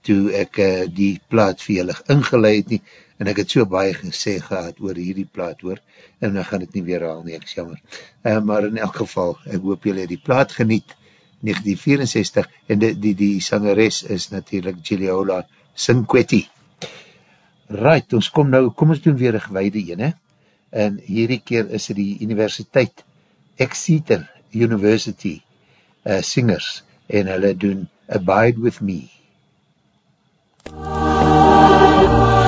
toe ek uh, die plaat vir julle ingeleid nie, en ek het so baie gesê gehad oor hierdie plaat hoor, en dan gaan het nie weer haal nie, ek is jammer. Uh, maar in elk geval, ek hoop julle die plaat geniet, 1964, en die, die, die sangeres is natuurlijk Gigliola Cinquetti. Right, ons kom nou, kom ons doen weer een gewaide ene, en hierdie keer is het die universiteit Exeter University uh, singers, en hulle doen Abide With Me. アメリカの人たちは、この人たちは、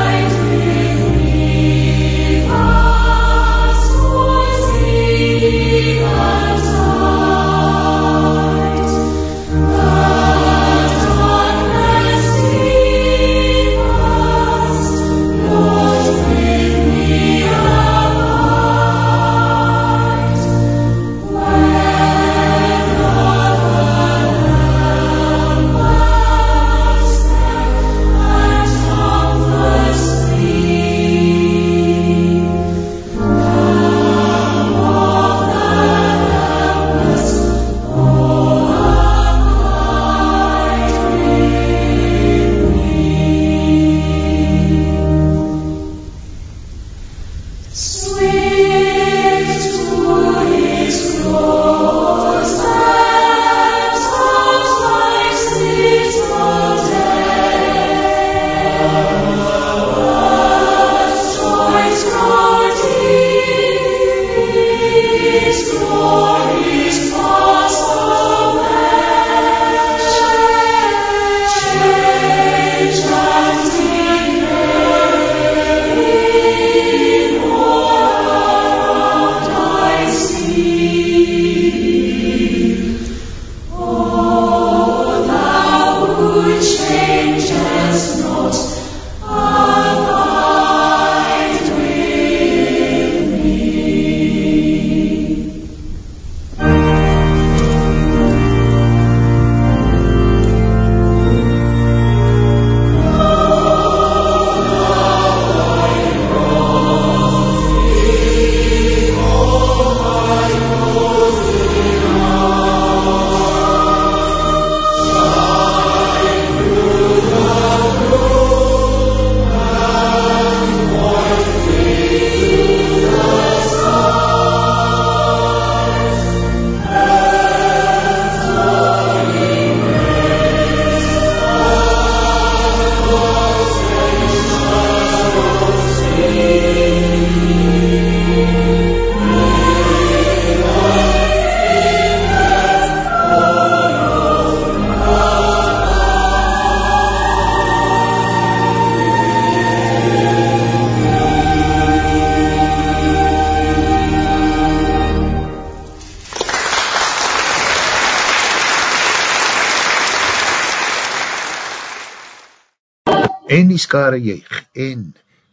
die skare juig, en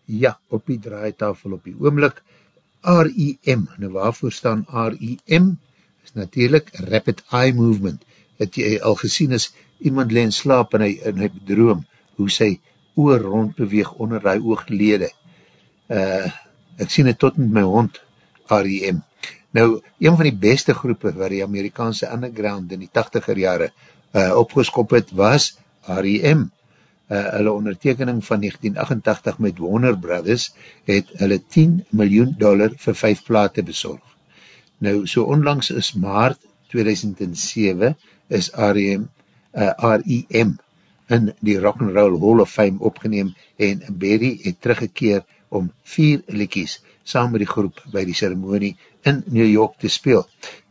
ja, op die draaitafel op die oomlik, REM, nou waarvoor staan REM, is natuurlijk Rapid Eye Movement, het jy al gesien is, iemand leen slaap en hy, en hy droom, hoe sy oor rond beweeg onder die ooglede. Uh, ek sien het tot met my hond, REM. Nou, een van die beste groepe waar die Amerikaanse underground in die 80er jare uh, opgeskop het, was REM uh, hulle ondertekening van 1988 met Warner Brothers het hulle 10 miljoen dollar vir 5 plate bezorg. Nou, so onlangs is maart 2007 is REM, uh, REM in die Rock'n'Roll Hall of Fame opgeneem en Berry het teruggekeer om vier likies saam met die groep by die ceremonie in New York te speel.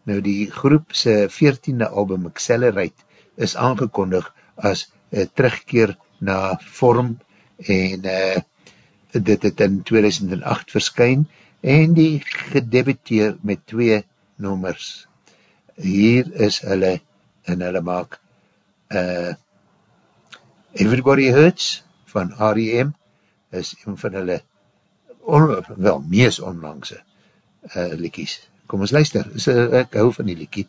Nou die groep sy 14e album Accelerate is aangekondig as uh, terugkeer na vorm en uh, dit het in 2008 verskyn en die gedebuteer met twee nommers. Hier is hulle en hulle maak uh, Everybody Hurts van R.E.M. is een van hulle on, wel, mees onlangse uh, likies. Kom ons luister, is, uh, ek hou van die likie.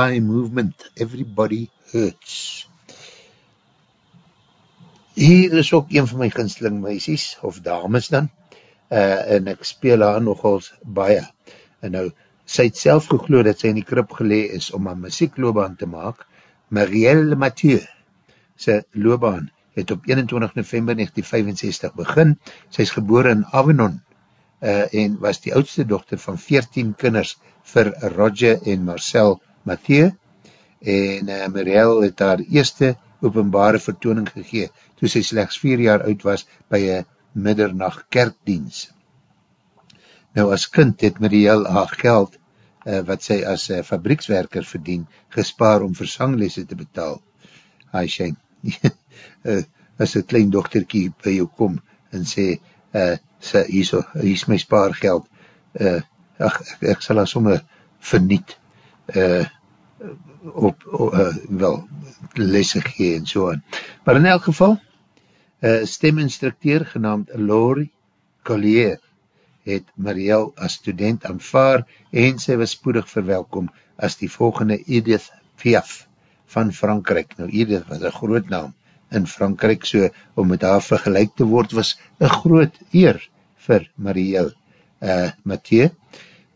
Eye Movement Everybody Hurts Hier is ook een van my ginsling meisies, of dames dan, uh, en ek speel haar nogals baie. En nou, sy het self gegloed dat sy in die krip gelee is om een muziekloobaan te maak. Marielle Mathieu, sy loobaan, het op 21 november 1965 begin. Sy is geboren in Avenon uh, en was die oudste dochter van 14 kinders vir Roger en Marcel Mathieu. En uh, Marielle het haar eerste openbare vertooning gegee, toe sy slechts vier jaar oud was by een middernacht kerkdienst. Nou as kind het Marielle haar geld, uh, wat sy as uh, fabriekswerker verdien, gespaar om versanglese te betaal. Hi Shane, uh, as een klein dochterkie by jou kom en sê, uh, sy, hier, so, hier is my spaargeld, uh, ach, ek, ek sal haar somme verniet, uh, op, op uh, wel, lesse gee en so aan. Maar in elk geval, uh, steminstructeur genaamd Laurie Collier het Marielle as student aanvaar en sy was spoedig verwelkom as die volgende Edith Piaf van Frankrijk. Nou Edith was een groot naam in Frankrijk, so om met haar vergelijk te word was een groot eer vir Marielle uh, Mathieu.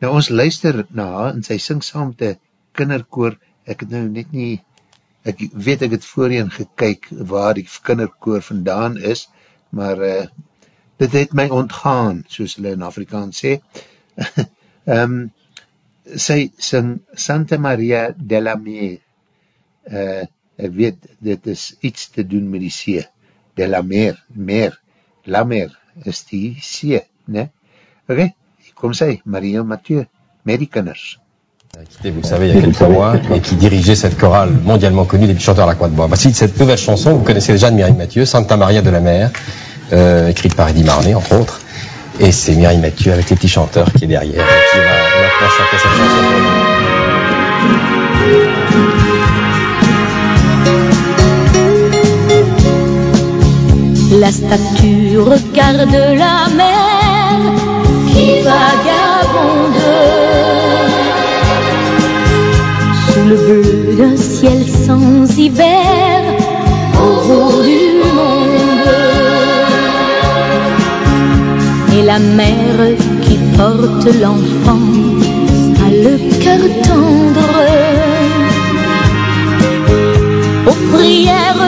Nou ons luister na haar en sy sing saam die kinderkoor, ek het nou net nie ek weet ek het voorheen gekyk waar die kinderkoor vandaan is, maar uh, dit het my ontgaan, soos hulle in Afrikaans sê. um, sy sing Santa Maria de la Meer. Uh, ek weet, dit is iets te doen met die see. De la Meer, Meer, La Meer is die see, ne? Ok, kom sy, Maria Mathieu, met die kinders. Vous le savez, il y a quelques mois, et qui dirigeait cette chorale mondialement connue des chanteurs à la Croix de Bois. Voici cette nouvelle chanson, vous connaissez déjà de Mireille Mathieu, Santa Maria de la Mer, euh, écrite par Eddie Marley, entre autres. Et c'est Mireille Mathieu avec les petits chanteurs qui est derrière, qui va maintenant chanter cette chanson. La statue regarde la mer qui vagabonde le bleu d'un ciel sans hiver au bout du monde. Et la mère qui porte l'enfant a le cœur tendre aux prières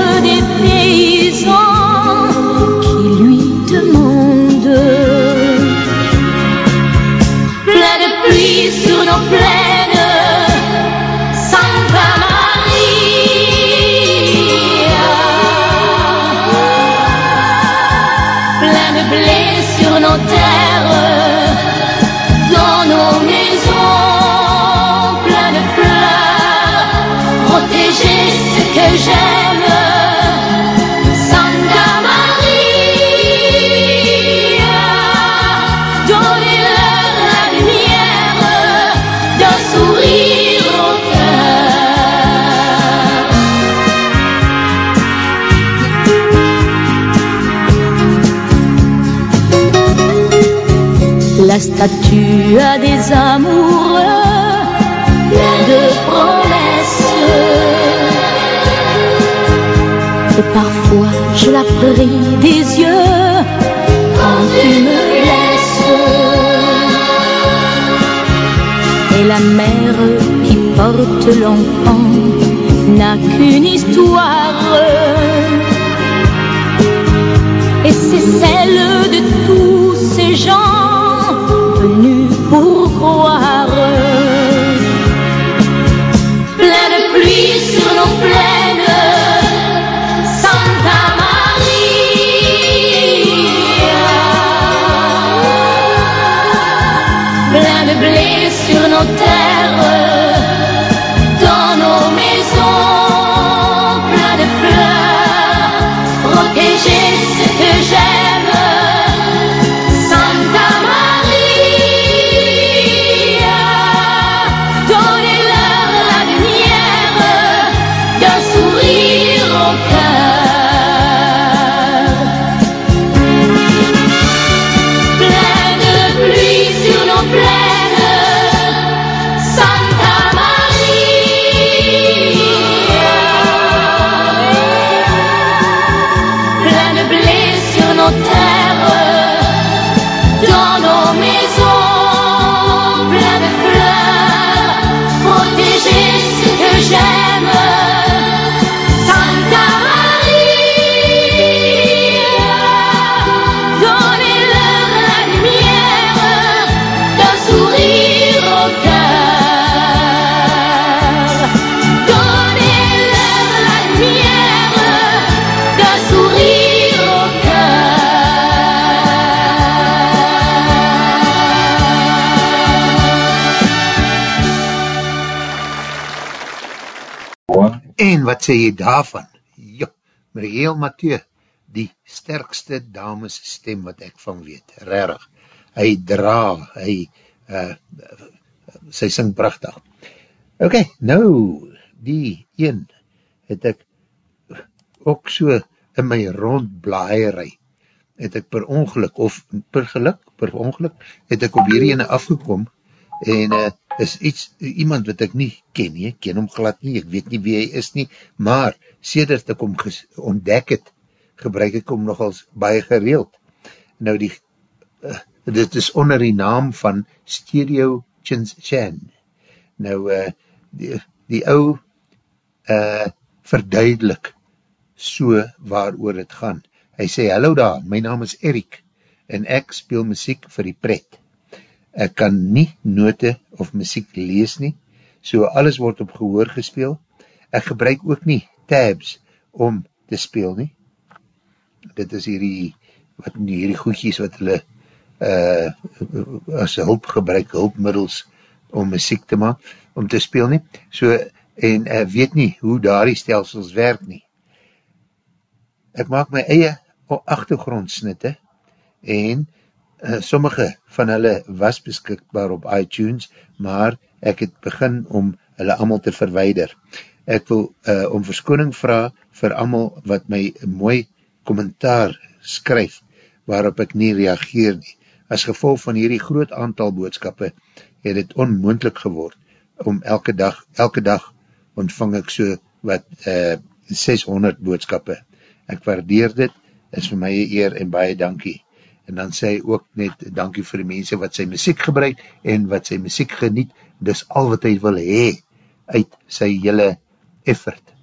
Statue a des amoureux, de promesses. Et parfois je la des yeux quand tu me laisses. Et la mère qui porte l'enfant n'a qu'une histoire. Et c'est celle de tous ces gens sê jy daarvan? Jo, Marieel Mathieu, die sterkste dames stem wat ek van weet, rarig. Hy dra, hy, uh, sy sing prachtig. Ok, nou, die een het ek ook so in my rondblaaierij, het ek per ongeluk, of per geluk, per ongeluk, het ek op hierdie ene afgekom, en uh, is iets, iemand wat ek nie ken nie, ek ken hom glad nie, ek weet nie wie hy is nie, maar sedert ek hom ontdek het, gebruik ek hom nogals baie gereeld. Nou die, uh, dit is onder die naam van Stereo Chan. Nou uh, die, die ou uh, verduidelik so waar oor het gaan. Hy sê, hallo daar, my naam is Erik, en ek speel muziek vir die pret ek kan nie note of muziek lees nie, so alles word op gehoor gespeel. Ek gebruik ook nie tabs om te speel nie. Dit is hierdie, wat nie hierdie goedjies wat hulle uh, as hulp gebruik, hulpmiddels om muziek te maak, om te speel nie. So, en uh, weet nie hoe daar die stelsels werk nie. Ek maak my eie achtergrondsnitte en uh, sommige van hulle was beskikbaar op iTunes, maar ek het begin om hulle allemaal te verweider. Ek wil uh, om verskoning vraag vir allemaal wat my mooi kommentaar skryf, waarop ek nie reageer nie. As gevolg van hierdie groot aantal boodskappe, het het onmoendlik geword om elke dag, elke dag ontvang ek so wat uh, 600 boodskappe. Ek waardeer dit, is vir my eer en baie dankie en dan sê hy ook net dankie vir die mense wat sy muziek gebruik en wat sy muziek geniet, dis al wat hy wil hee uit sy hele effort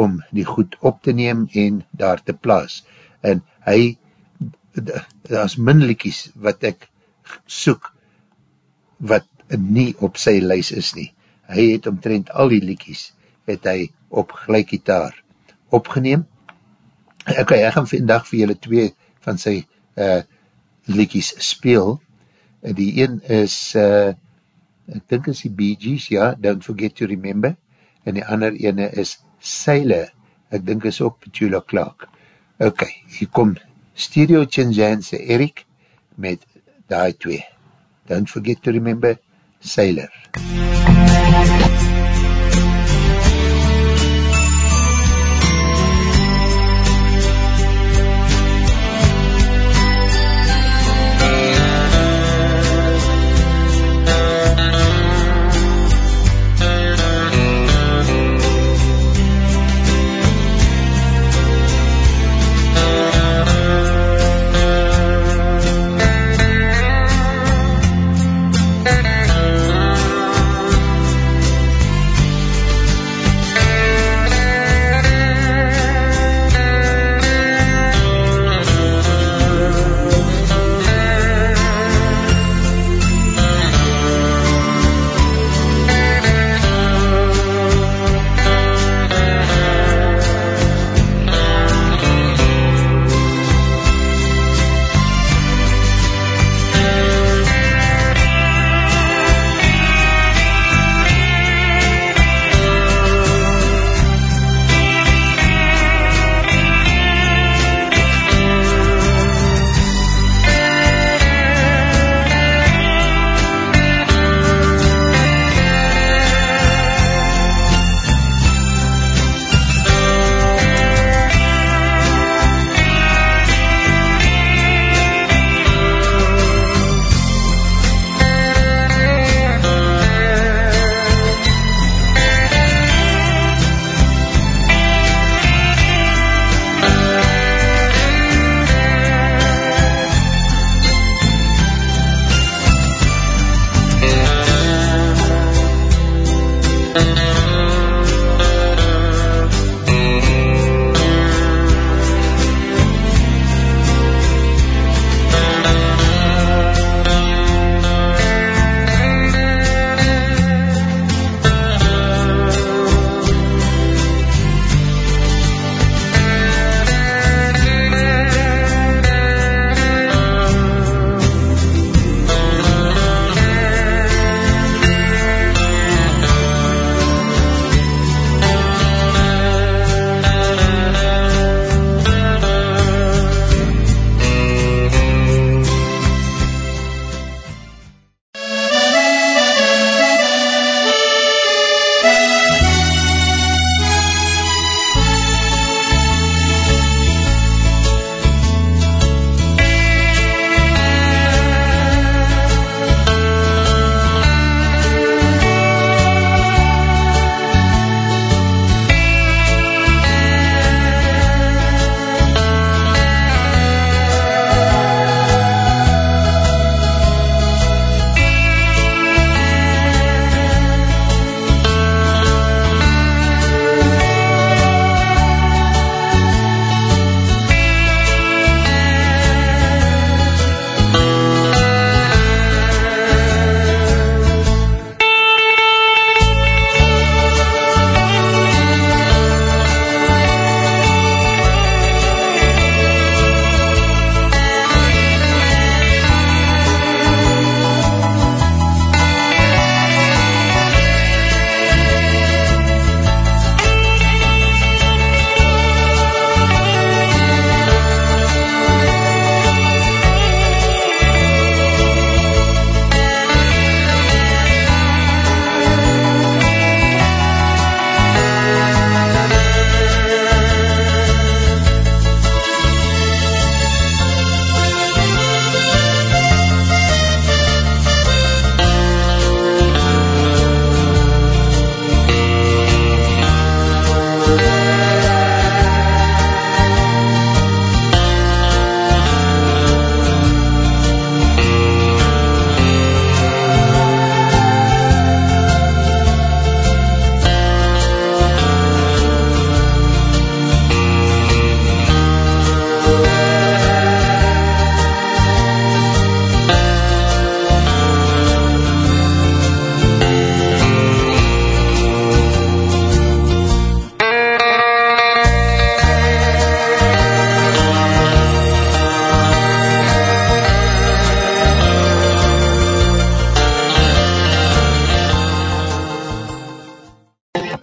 om die goed op te neem en daar te plaas. En hy, daar is min liekies wat ek soek wat nie op sy lys is nie. Hy het omtrent al die liekies het hy op gelijkitaar opgeneem. Ok, ek gaan vandag vir julle twee van sy uh, liedjes speel. Die een is, uh, ek dink is die Bee Gees, ja, Don't Forget to Remember, en die ander ene is Sailor, ek dink is ook Petula Clark. Ok, hier kom Stereo Chinjanse Erik met die twee. Don't Forget to Remember, Sailor. MUZIEK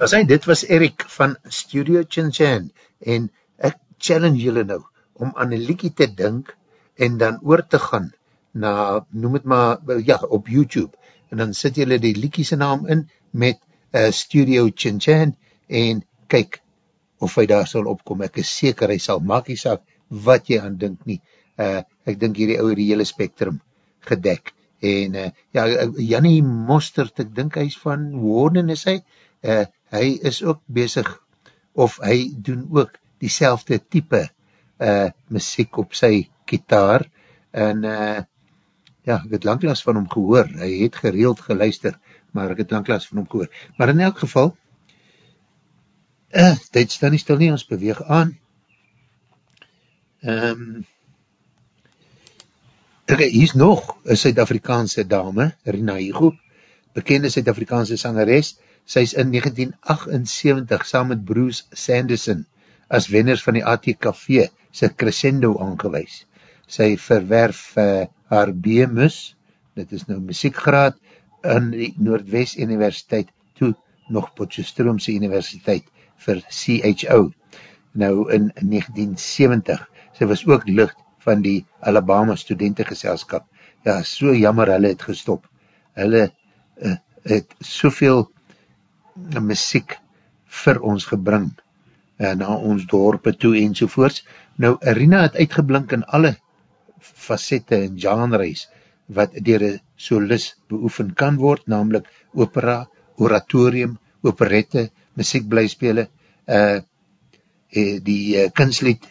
Was hy, dit was Erik van Studio Chin Chan en ek challenge julle nou om aan een liekie te dink en dan oor te gaan na, noem het maar, ja, op YouTube. En dan sit julle die liekie sy naam in met uh, Studio Chin Chan en kyk of hy daar sal opkom, ek is seker hy sal maak die saak wat jy aan dink nie, uh, ek dink hierdie ouwe die hele spectrum gedek. En uh, ja, Jannie Mostert, ek dink hy is van Warden is hy, uh, hy is ook bezig, of hy doen ook die type uh, muziek op sy kitaar, en uh, ja, ek het langklaas van hom gehoor, hy het gereeld geluister, maar ek het langklaas van hom gehoor. Maar in elk geval, uh, dit staan nie stil nie, ons beweeg aan. Um, okay, hier is nog een Suid-Afrikaanse dame, Rina Higo, bekende Suid-Afrikaanse sangeres, sy is in 1978 saam met Bruce Sanderson as wenners van die ATKV sy crescendo aangewees. Sy verwerf uh, haar BMUS, dit is nou muziekgraad, in die Noordwest Universiteit, toe nog Potjestroomse Universiteit vir CHO. Nou in 1970, sy was ook lucht van die Alabama studentengeselskap. Ja, so jammer, hulle het gestop. Hulle uh, het soveel muziek vir ons gebring uh, na ons dorpe toe en sovoorts. Nou, Arena het uitgeblink in alle facette en genres wat dier een solis beoefen kan word, namelijk opera, oratorium, operette, muziekblijspele, uh, die uh, kunslied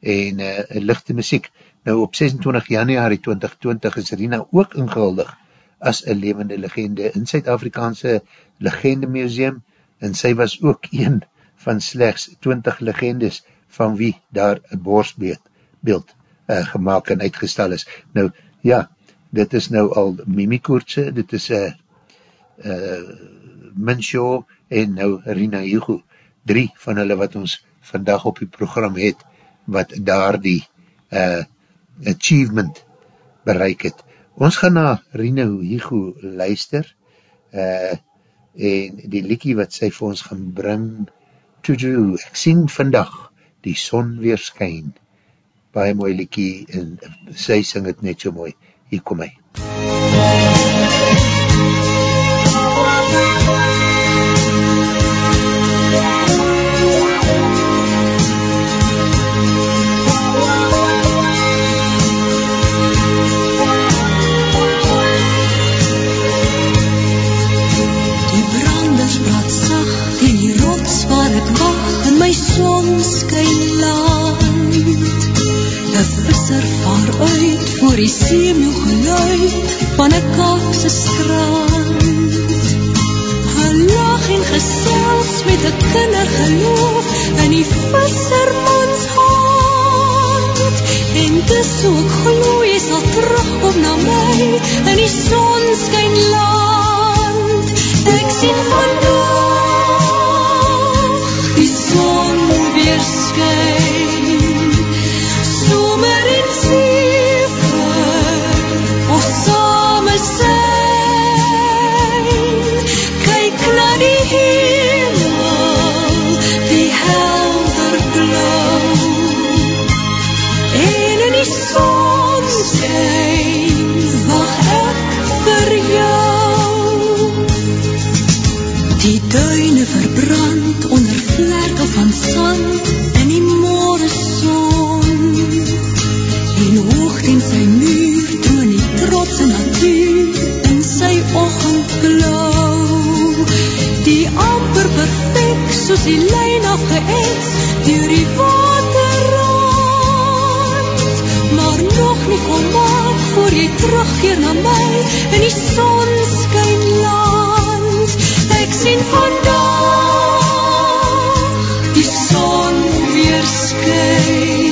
en uh, lichte muziek. Nou, op 26 januari 2020 is Rina ook ingehuldig as een levende legende in Suid-Afrikaanse legende museum en sy was ook een van slechts 20 legendes van wie daar een borstbeeld beeld, uh, gemaakt en uitgestel is. Nou, ja, dit is nou al Mimi Koortse, dit is uh, uh, Minshaw en nou Rina Hugo, drie van hulle wat ons vandag op die program het, wat daar die uh, achievement bereik het. Ons gaan na Rina Hugo luister, uh, en die liekie wat sy vir ons gaan bring, Tuju, ek sien vandag die son weer skyn, baie mooi liekie, en sy sing het net so mooi, hier kom hy. Voor die seemio geluid van een kaapse strand. Een lach en gesels met een kindergeloof in die vissermans hand. En dis ook glooi, jy sal terugkom na my in die sonskijn land. Ek sien vandag sand in die morgenson. En hoog in sy muur troon die trotse natuur in sy ochendblauw. Die amper perfect soos die lijn afgeëts dier die waterrand. Maar nog nie kom maak voor jy terugkeer na my in die sonskijn land. Ek sien vandag weer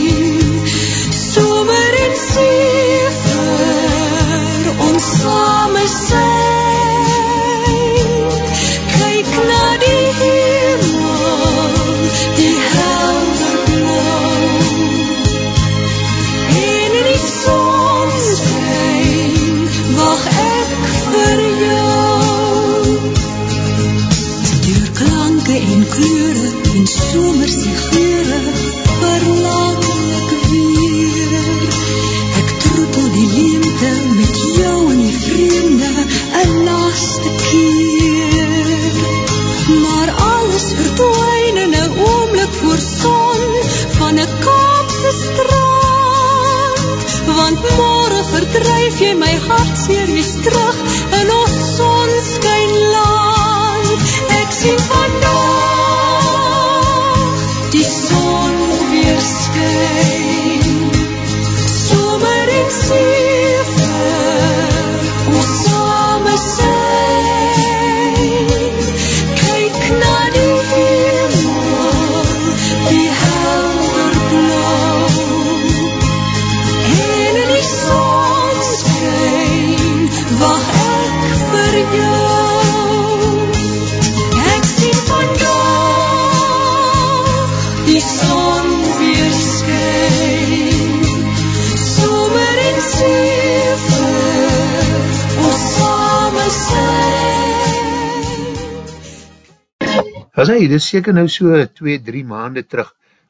Is seker nou so 2-3 maande terug,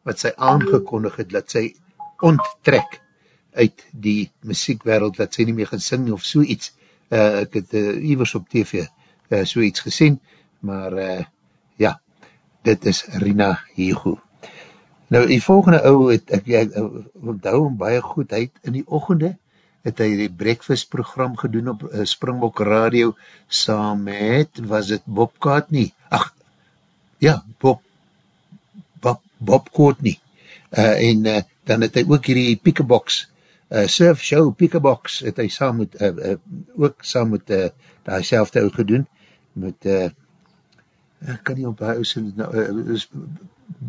wat sy aangekondig het, dat sy onttrek uit die muziekwereld, dat sy nie meer gaan sing nie, of so iets. Uh, ek het uh, iwers op tv uh, so iets gesien, maar uh, ja, dit is Rina Hiego. Nou, die volgende ou, het, ek, ek, ek onthou hom baie goed, hy het in die ochende, het hy die breakfast program gedoen op uh, Springbok Radio, saam met, was het Bob Courtney? Ach, ja, Bob, Bob, Bob Courtney. Uh, en uh, dan het hy ook hierdie Piekebox, uh, surf show Piekebox, het hy saam met, uh, uh, ook saam met uh, die selfde ou gedoen, met, uh, kan nie op hy ouse, nou, uh, is,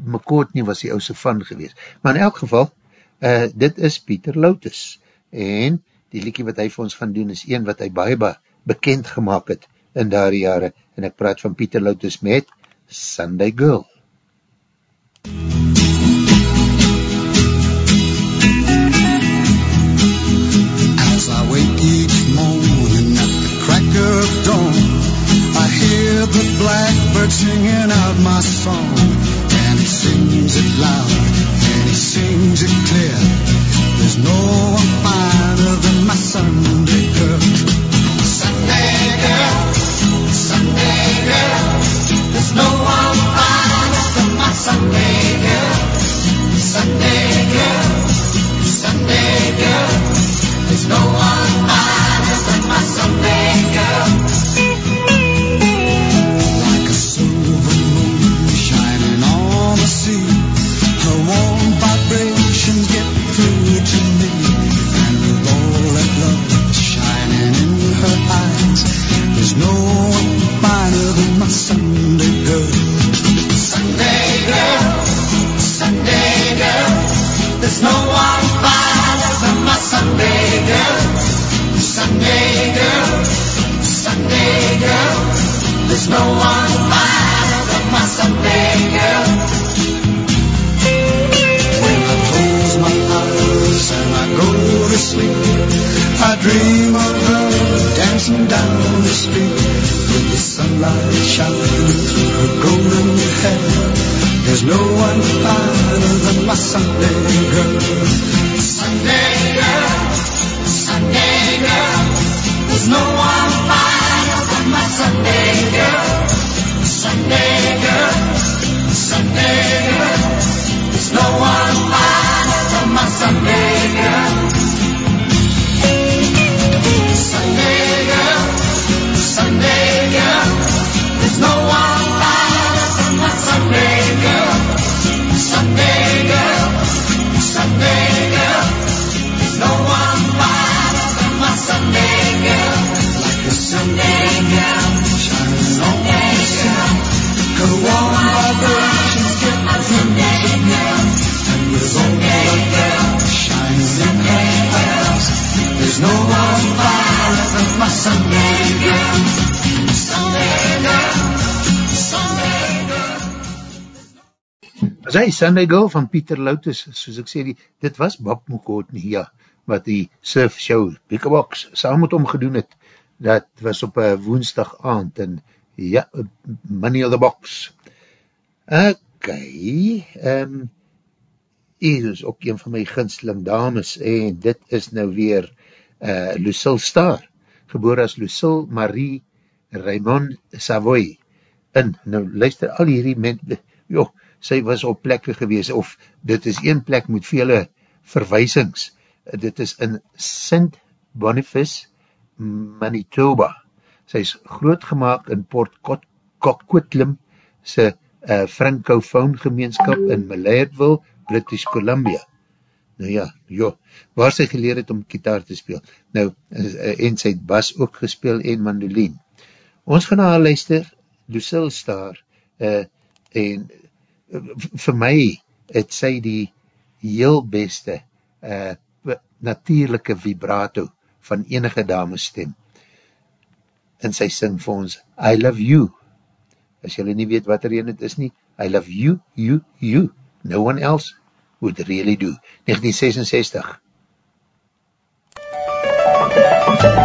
McCourtney was die ouse van gewees. Maar in elk geval, uh, dit is Pieter Lotus, en die liekie wat hy vir ons gaan doen, is een wat hy baie ba bekend gemaakt het in daar jare, en ek praat van Pieter Lotus met Sunday Girl. As I wake each morning at the crack of dawn, I hear the blackbird singing out my song. And he sings it loud, and he sings it clear. There's no one finer Sunday girl. There's no one finer than my Sunday girl. There's no one finer than my Sunday girl. When I close my eyes and I go to sleep, I dream of her dancing down the street with the sunlight shining through her golden hair. There's no one finer than my Sunday girl. Sunday girl, Sunday girl. There's no one finer Sunday girl. There's no one finer than my Sunday girl. As hy Sunday Girl van Pieter Lotus, soos ek sê, die, dit was Bob McCourtney, ja, wat die surf show, Piekebox, saam met hom gedoen het, dat was op een woensdag aand, en ja, Money of the Box. Ok, um, hier is ook een van my ginsling dames en dit is nou weer uh, Lucille Starr, geboor as Lucille Marie Raymond Savoy in, nou luister al hierdie men, joh, sy was op plekke gewees, of dit is een plek met vele verwysings, dit is in St. Boniface, Manitoba, sy is grootgemaak in Port Coquitlam, sy uh, Francophone gemeenskap in Malayardville, British Columbia. Nou ja, jo, waar sy geleer het om kitaar te speel. Nou, uh, en sy het bas ook gespeel en mandolien. Ons gaan na haar luister, Lucille Star, uh, en vir my het sy die heel beste uh, natuurlijke vibrato van enige dames stem. En sy sing vir ons, I love you. As jylle nie weet wat er een het is nie, I love you, you, you. No one else would really do. 1966. Now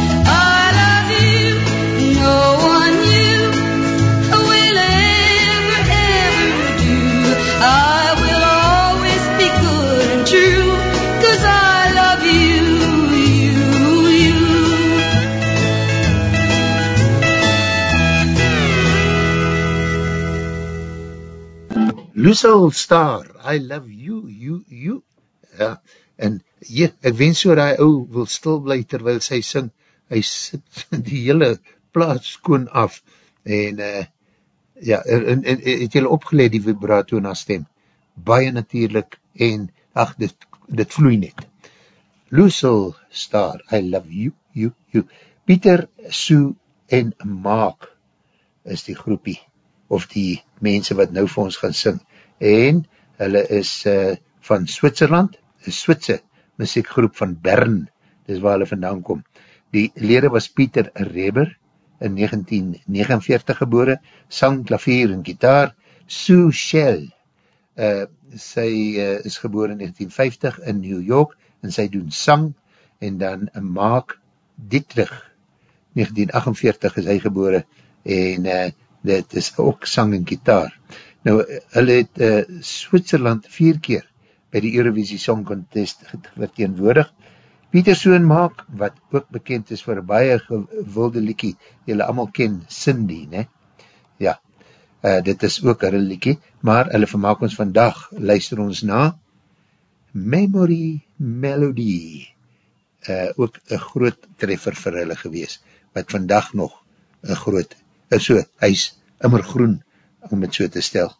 Lucille Star, I love you, you, you. Ja, en jy, ek wens so die ou wil stil bly terwyl sy sing, hy sit die hele plaats skoon af, en uh, ja, en, en, en het jylle opgeleid die vibrato na stem, baie natuurlijk, en ach, dit, dit vloei net. Lucille Star, I love you, you, you. Pieter, Sue en Maak is die groepie, of die mense wat nou vir ons gaan sing, en hulle is uh, van Switserland, een Switse muziekgroep van Bern, dis waar hulle vandaan kom. Die lede was Pieter Reber, in 1949 gebore, sang, klavier en gitaar, Sue Shell, uh, sy uh, is gebore in 1950 in New York, en sy doen sang, en dan Mark Dietrich, 1948 is hy gebore, en uh, dit is ook sang en gitaar. Nou, hulle het uh, Switserland vier keer by die Eurovisie Song Contest verteenwoordig. Pieter Soon maak, wat ook bekend is vir baie gewilde liekie, julle allemaal ken Cindy, ne? Ja, uh, dit is ook een liekie, maar hulle vermaak ons vandag, luister ons na Memory Melody, uh, ook een groot treffer vir hulle gewees, wat vandag nog een groot, uh, so, hy is immer groen, om het so te stel.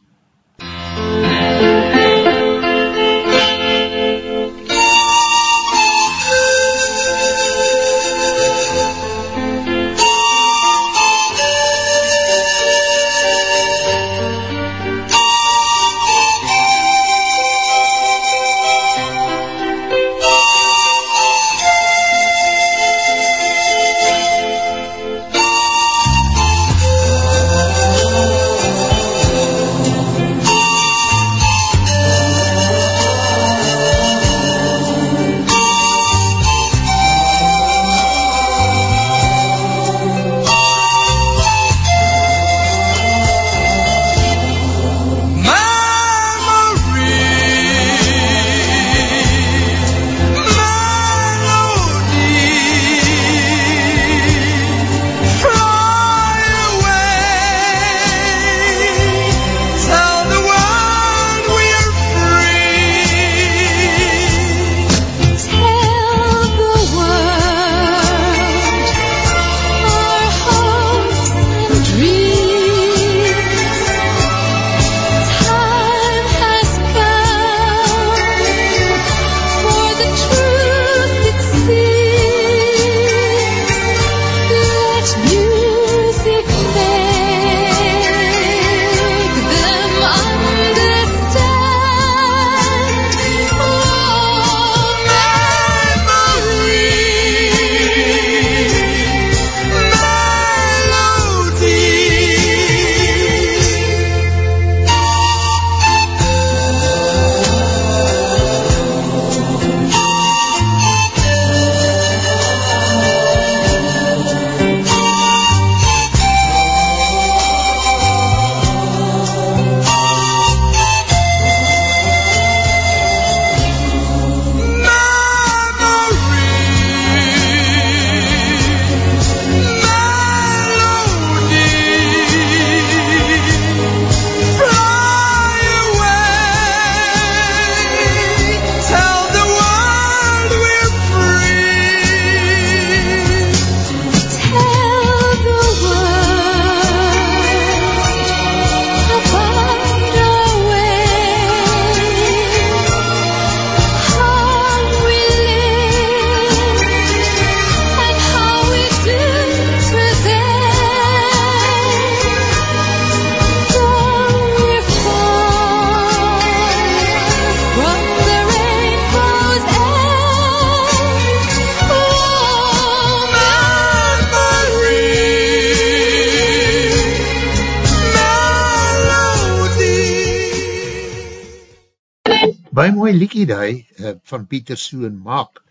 Daai uh, van Pieter Soen maak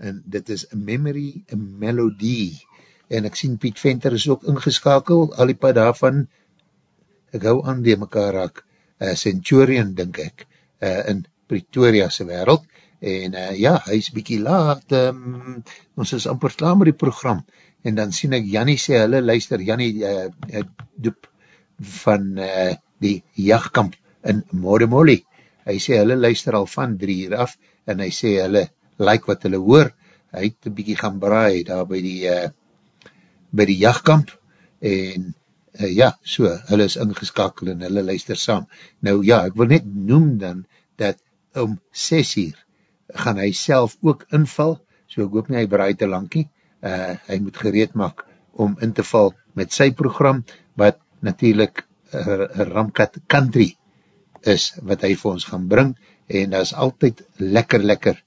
en dit is a memory, a melody en ek sien Piet Venter is ook ingeskakel, al die pa daarvan. Ek hou aan die mekaar raak. Uh, Centurion dink ek uh, in Pretoria se wereld. En uh, ja, hy is bykie laat um, ons is amper klaar met die program. En dan sien ek Jannie sê, hulle luister Jannie uh, uh, doep van uh, die jachtkamp in Modemolly hy sê hulle luister al van drie uur af, en hy sê hulle like wat hulle hoor, hy het een bykie gaan braai daar by die uh, by die jachtkamp, en uh, ja, so, hulle is ingeskakel en hulle luister saam. Nou ja, ek wil net noem dan, dat om 6 uur gaan hy self ook inval, so ek hoop nie hy braai te lankie, uh, hy moet gereed maak om in te val met sy program, wat natuurlijk uh, Ramkat Country is wat hy vir ons gaan bring, en dat is altyd lekker, lekker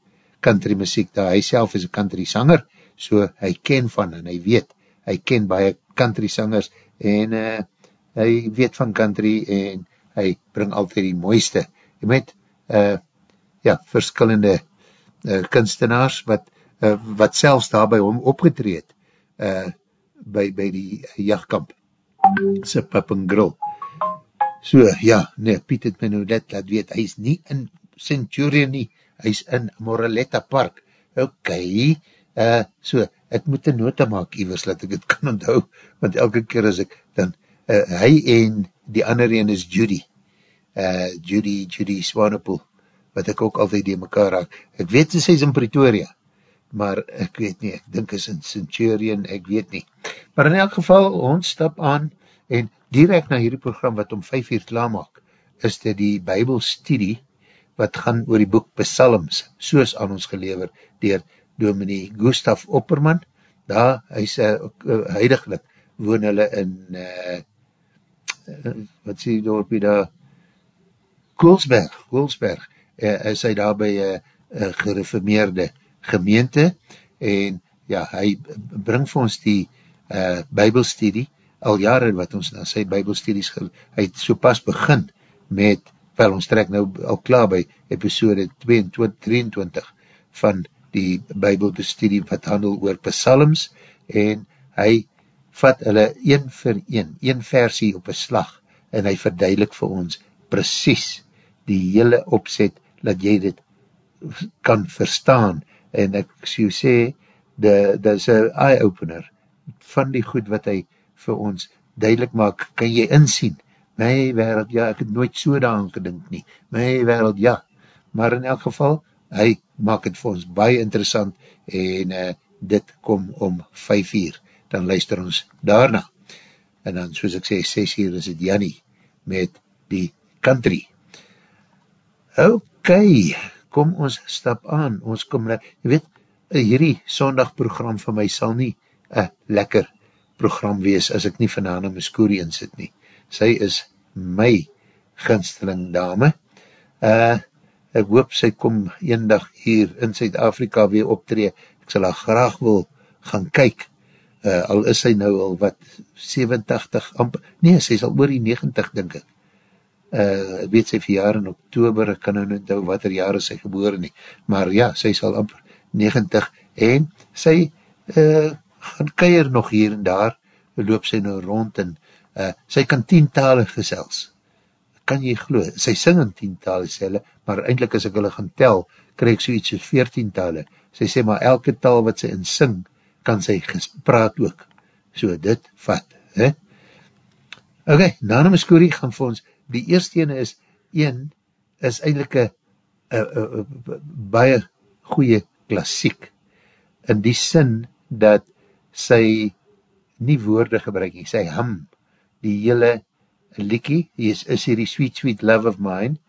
country muziek, daar. Hy self is een country sanger, so hy ken van, en hy weet, hy ken baie country sangers, en uh, hy weet van country, en hy bring altyd die mooiste, met, uh, ja, verskillende uh, kunstenaars, wat, uh, wat selfs daar by hom opgetreed, uh, by, by die jachtkamp, sy pip en grill, So, ja, nee, Piet het my nou net laat weet, hy is nie in Centurion nie, hy is in Moraletta Park. Ok, uh, so, ek moet een nota maak, Ivers, dat ek het kan onthou, want elke keer as ek, dan, uh, hy en die ander een is Judy, uh, Judy, Judy Swanepoel, wat ek ook altyd die mekaar raak. Ek weet, sy is in Pretoria, maar ek weet nie, ek dink is in Centurion, ek weet nie. Maar in elk geval, ons stap aan, en direct na hierdie program wat om 5 uur klaarmaak, is dit die bybelstudie wat gaan oor die boek Psalms, soos aan ons gelever dier dominee Gustav Opperman, daar, hy is uh, huidiglik, woon hulle in uh, uh, wat sê die dorpie daar? Koolsberg, Koolsberg uh, is hy daar by uh, uh, gereformeerde gemeente. En ja, hy bring vir ons die uh, bybelstudie al jare wat ons na sy bybelstudies hy het so pas begin met, wel ons trek nou al klaar by episode 22, 23 van die bybelbestudie wat handel oor psalms en hy vat hulle een vir een, een versie op een slag en hy verduidelik vir ons precies die hele opzet dat jy dit kan verstaan en ek so sê, dit is een eye-opener van die goed wat hy vir ons duidelik maak, kan jy insien, my wereld, ja, ek het nooit so daan gedink nie, my wereld, ja, maar in elk geval, hy maak het vir ons baie interessant, en uh, dit kom om 5 uur, dan luister ons daarna, en dan, soos ek sê, 6 uur is het Jannie, met die country. Ok, kom ons stap aan, ons kom, jy weet, hierdie sondagprogram van my sal nie, uh, lekker program wees as ek nie van Anna Muscuri in sit nie. Sy is my ginsteling dame. Uh, ek hoop sy kom een dag hier in Zuid-Afrika weer optree. Ek sal haar graag wil gaan kyk. Uh, al is sy nou al wat 87, amper, nee, sy is al oor die 90, denk ek. Uh, weet sy verjaar in oktober, ek kan nou nie nou wat er jare sy geboren nie. Maar ja, sy is al amper 90 en sy uh, gaan keier nog hier en daar, loop sy nou rond en uh, sy kan tientalig gesels. Kan jy glo, sy sing in tientalig selle, maar eindelijk as ek hulle gaan tel, krijg so iets so veertientalig. Sy sê, maar elke taal wat sy in sing, kan sy praat ook. So dit vat. He? Ok, Nana Muscuri gaan vir ons, die eerste ene is, een is eindelijk een baie goeie klassiek, in die sin dat sy nie woorde gebruik nie, sy hum, die hele liekie, is, is hier die sweet, sweet love of mine,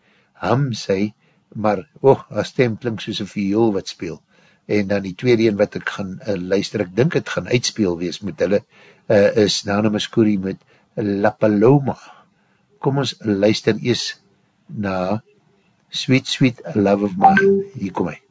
hum sy, maar, oh, haar stem klink soos een viool wat speel, en dan die tweede een wat ek gaan uh, luister, ek dink het gaan uitspeel wees met hulle, uh, is Nana Muscuri met La Paloma, kom ons luister ees na Sweet, Sweet Love of Mine, hier kom hy.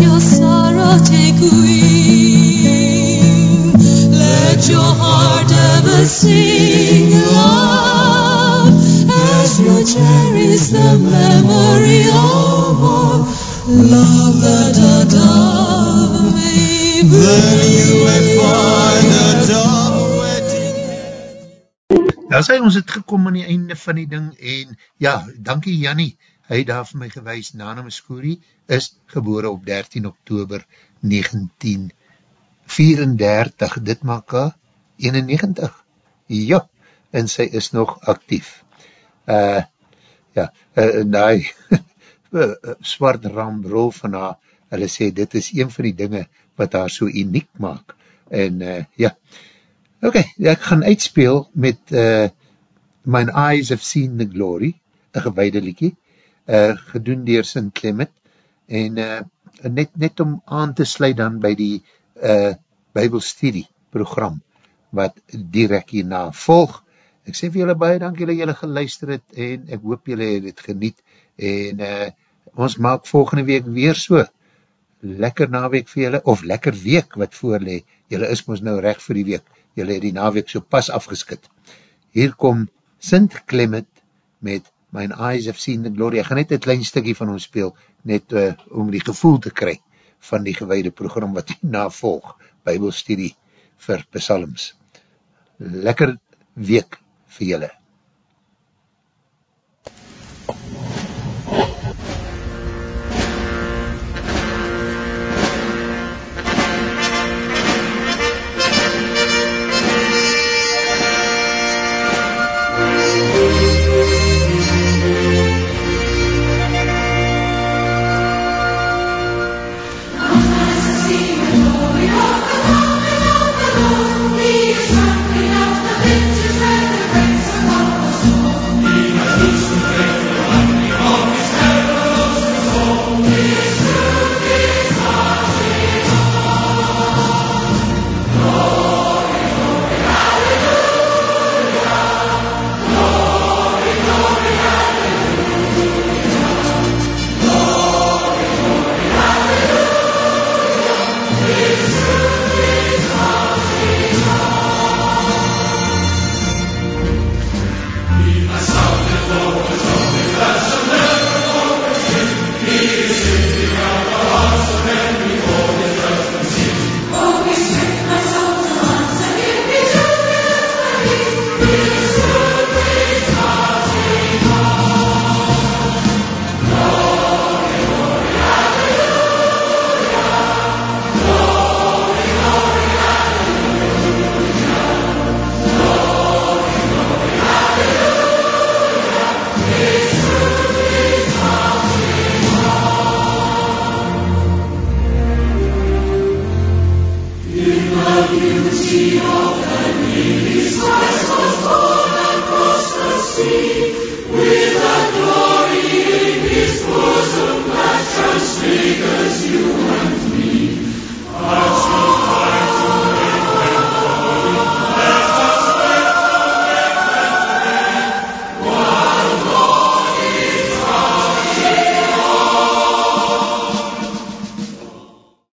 Your sorrow take wing. Let your heart ever sing love as you cherish the memory of love that a dove may Then you may find a dove Nou sê ons het gekom aan die einde van die ding en ja, dankie Jannie, hy het daar vir my gewys, Nana Muscuri is gebore op 13 oktober 1934, dit maak 91, ja, en sy is nog actief. Uh, ja, uh, die swart ramrol van haar, hulle sê, dit is een van die dinge wat haar so uniek maak, en uh, ja, Ok, ek gaan uitspeel met uh, Mine Eyes Have Seen the Glory, een gewaide liekie, uh, gedoen dier St. Clement, en uh, net, net om aan te sluit dan by die uh, Bybelstudie program, wat direct hierna volg. Ek sê vir julle baie dank julle julle geluister het, en ek hoop julle het het geniet, en uh, ons maak volgende week weer so, lekker naweek vir julle, of lekker week wat voorlee, julle is ons nou recht vir die week, julle het die naweek so pas afgeskit. Hier kom Sint Clement met Mine Eyes Have Seen the Glory. Ek gaan net een klein stikkie van ons speel, net uh, om die gevoel te kry van die gewaide program wat hierna volg, Bybelstudie vir Psalms. Lekker week vir julle.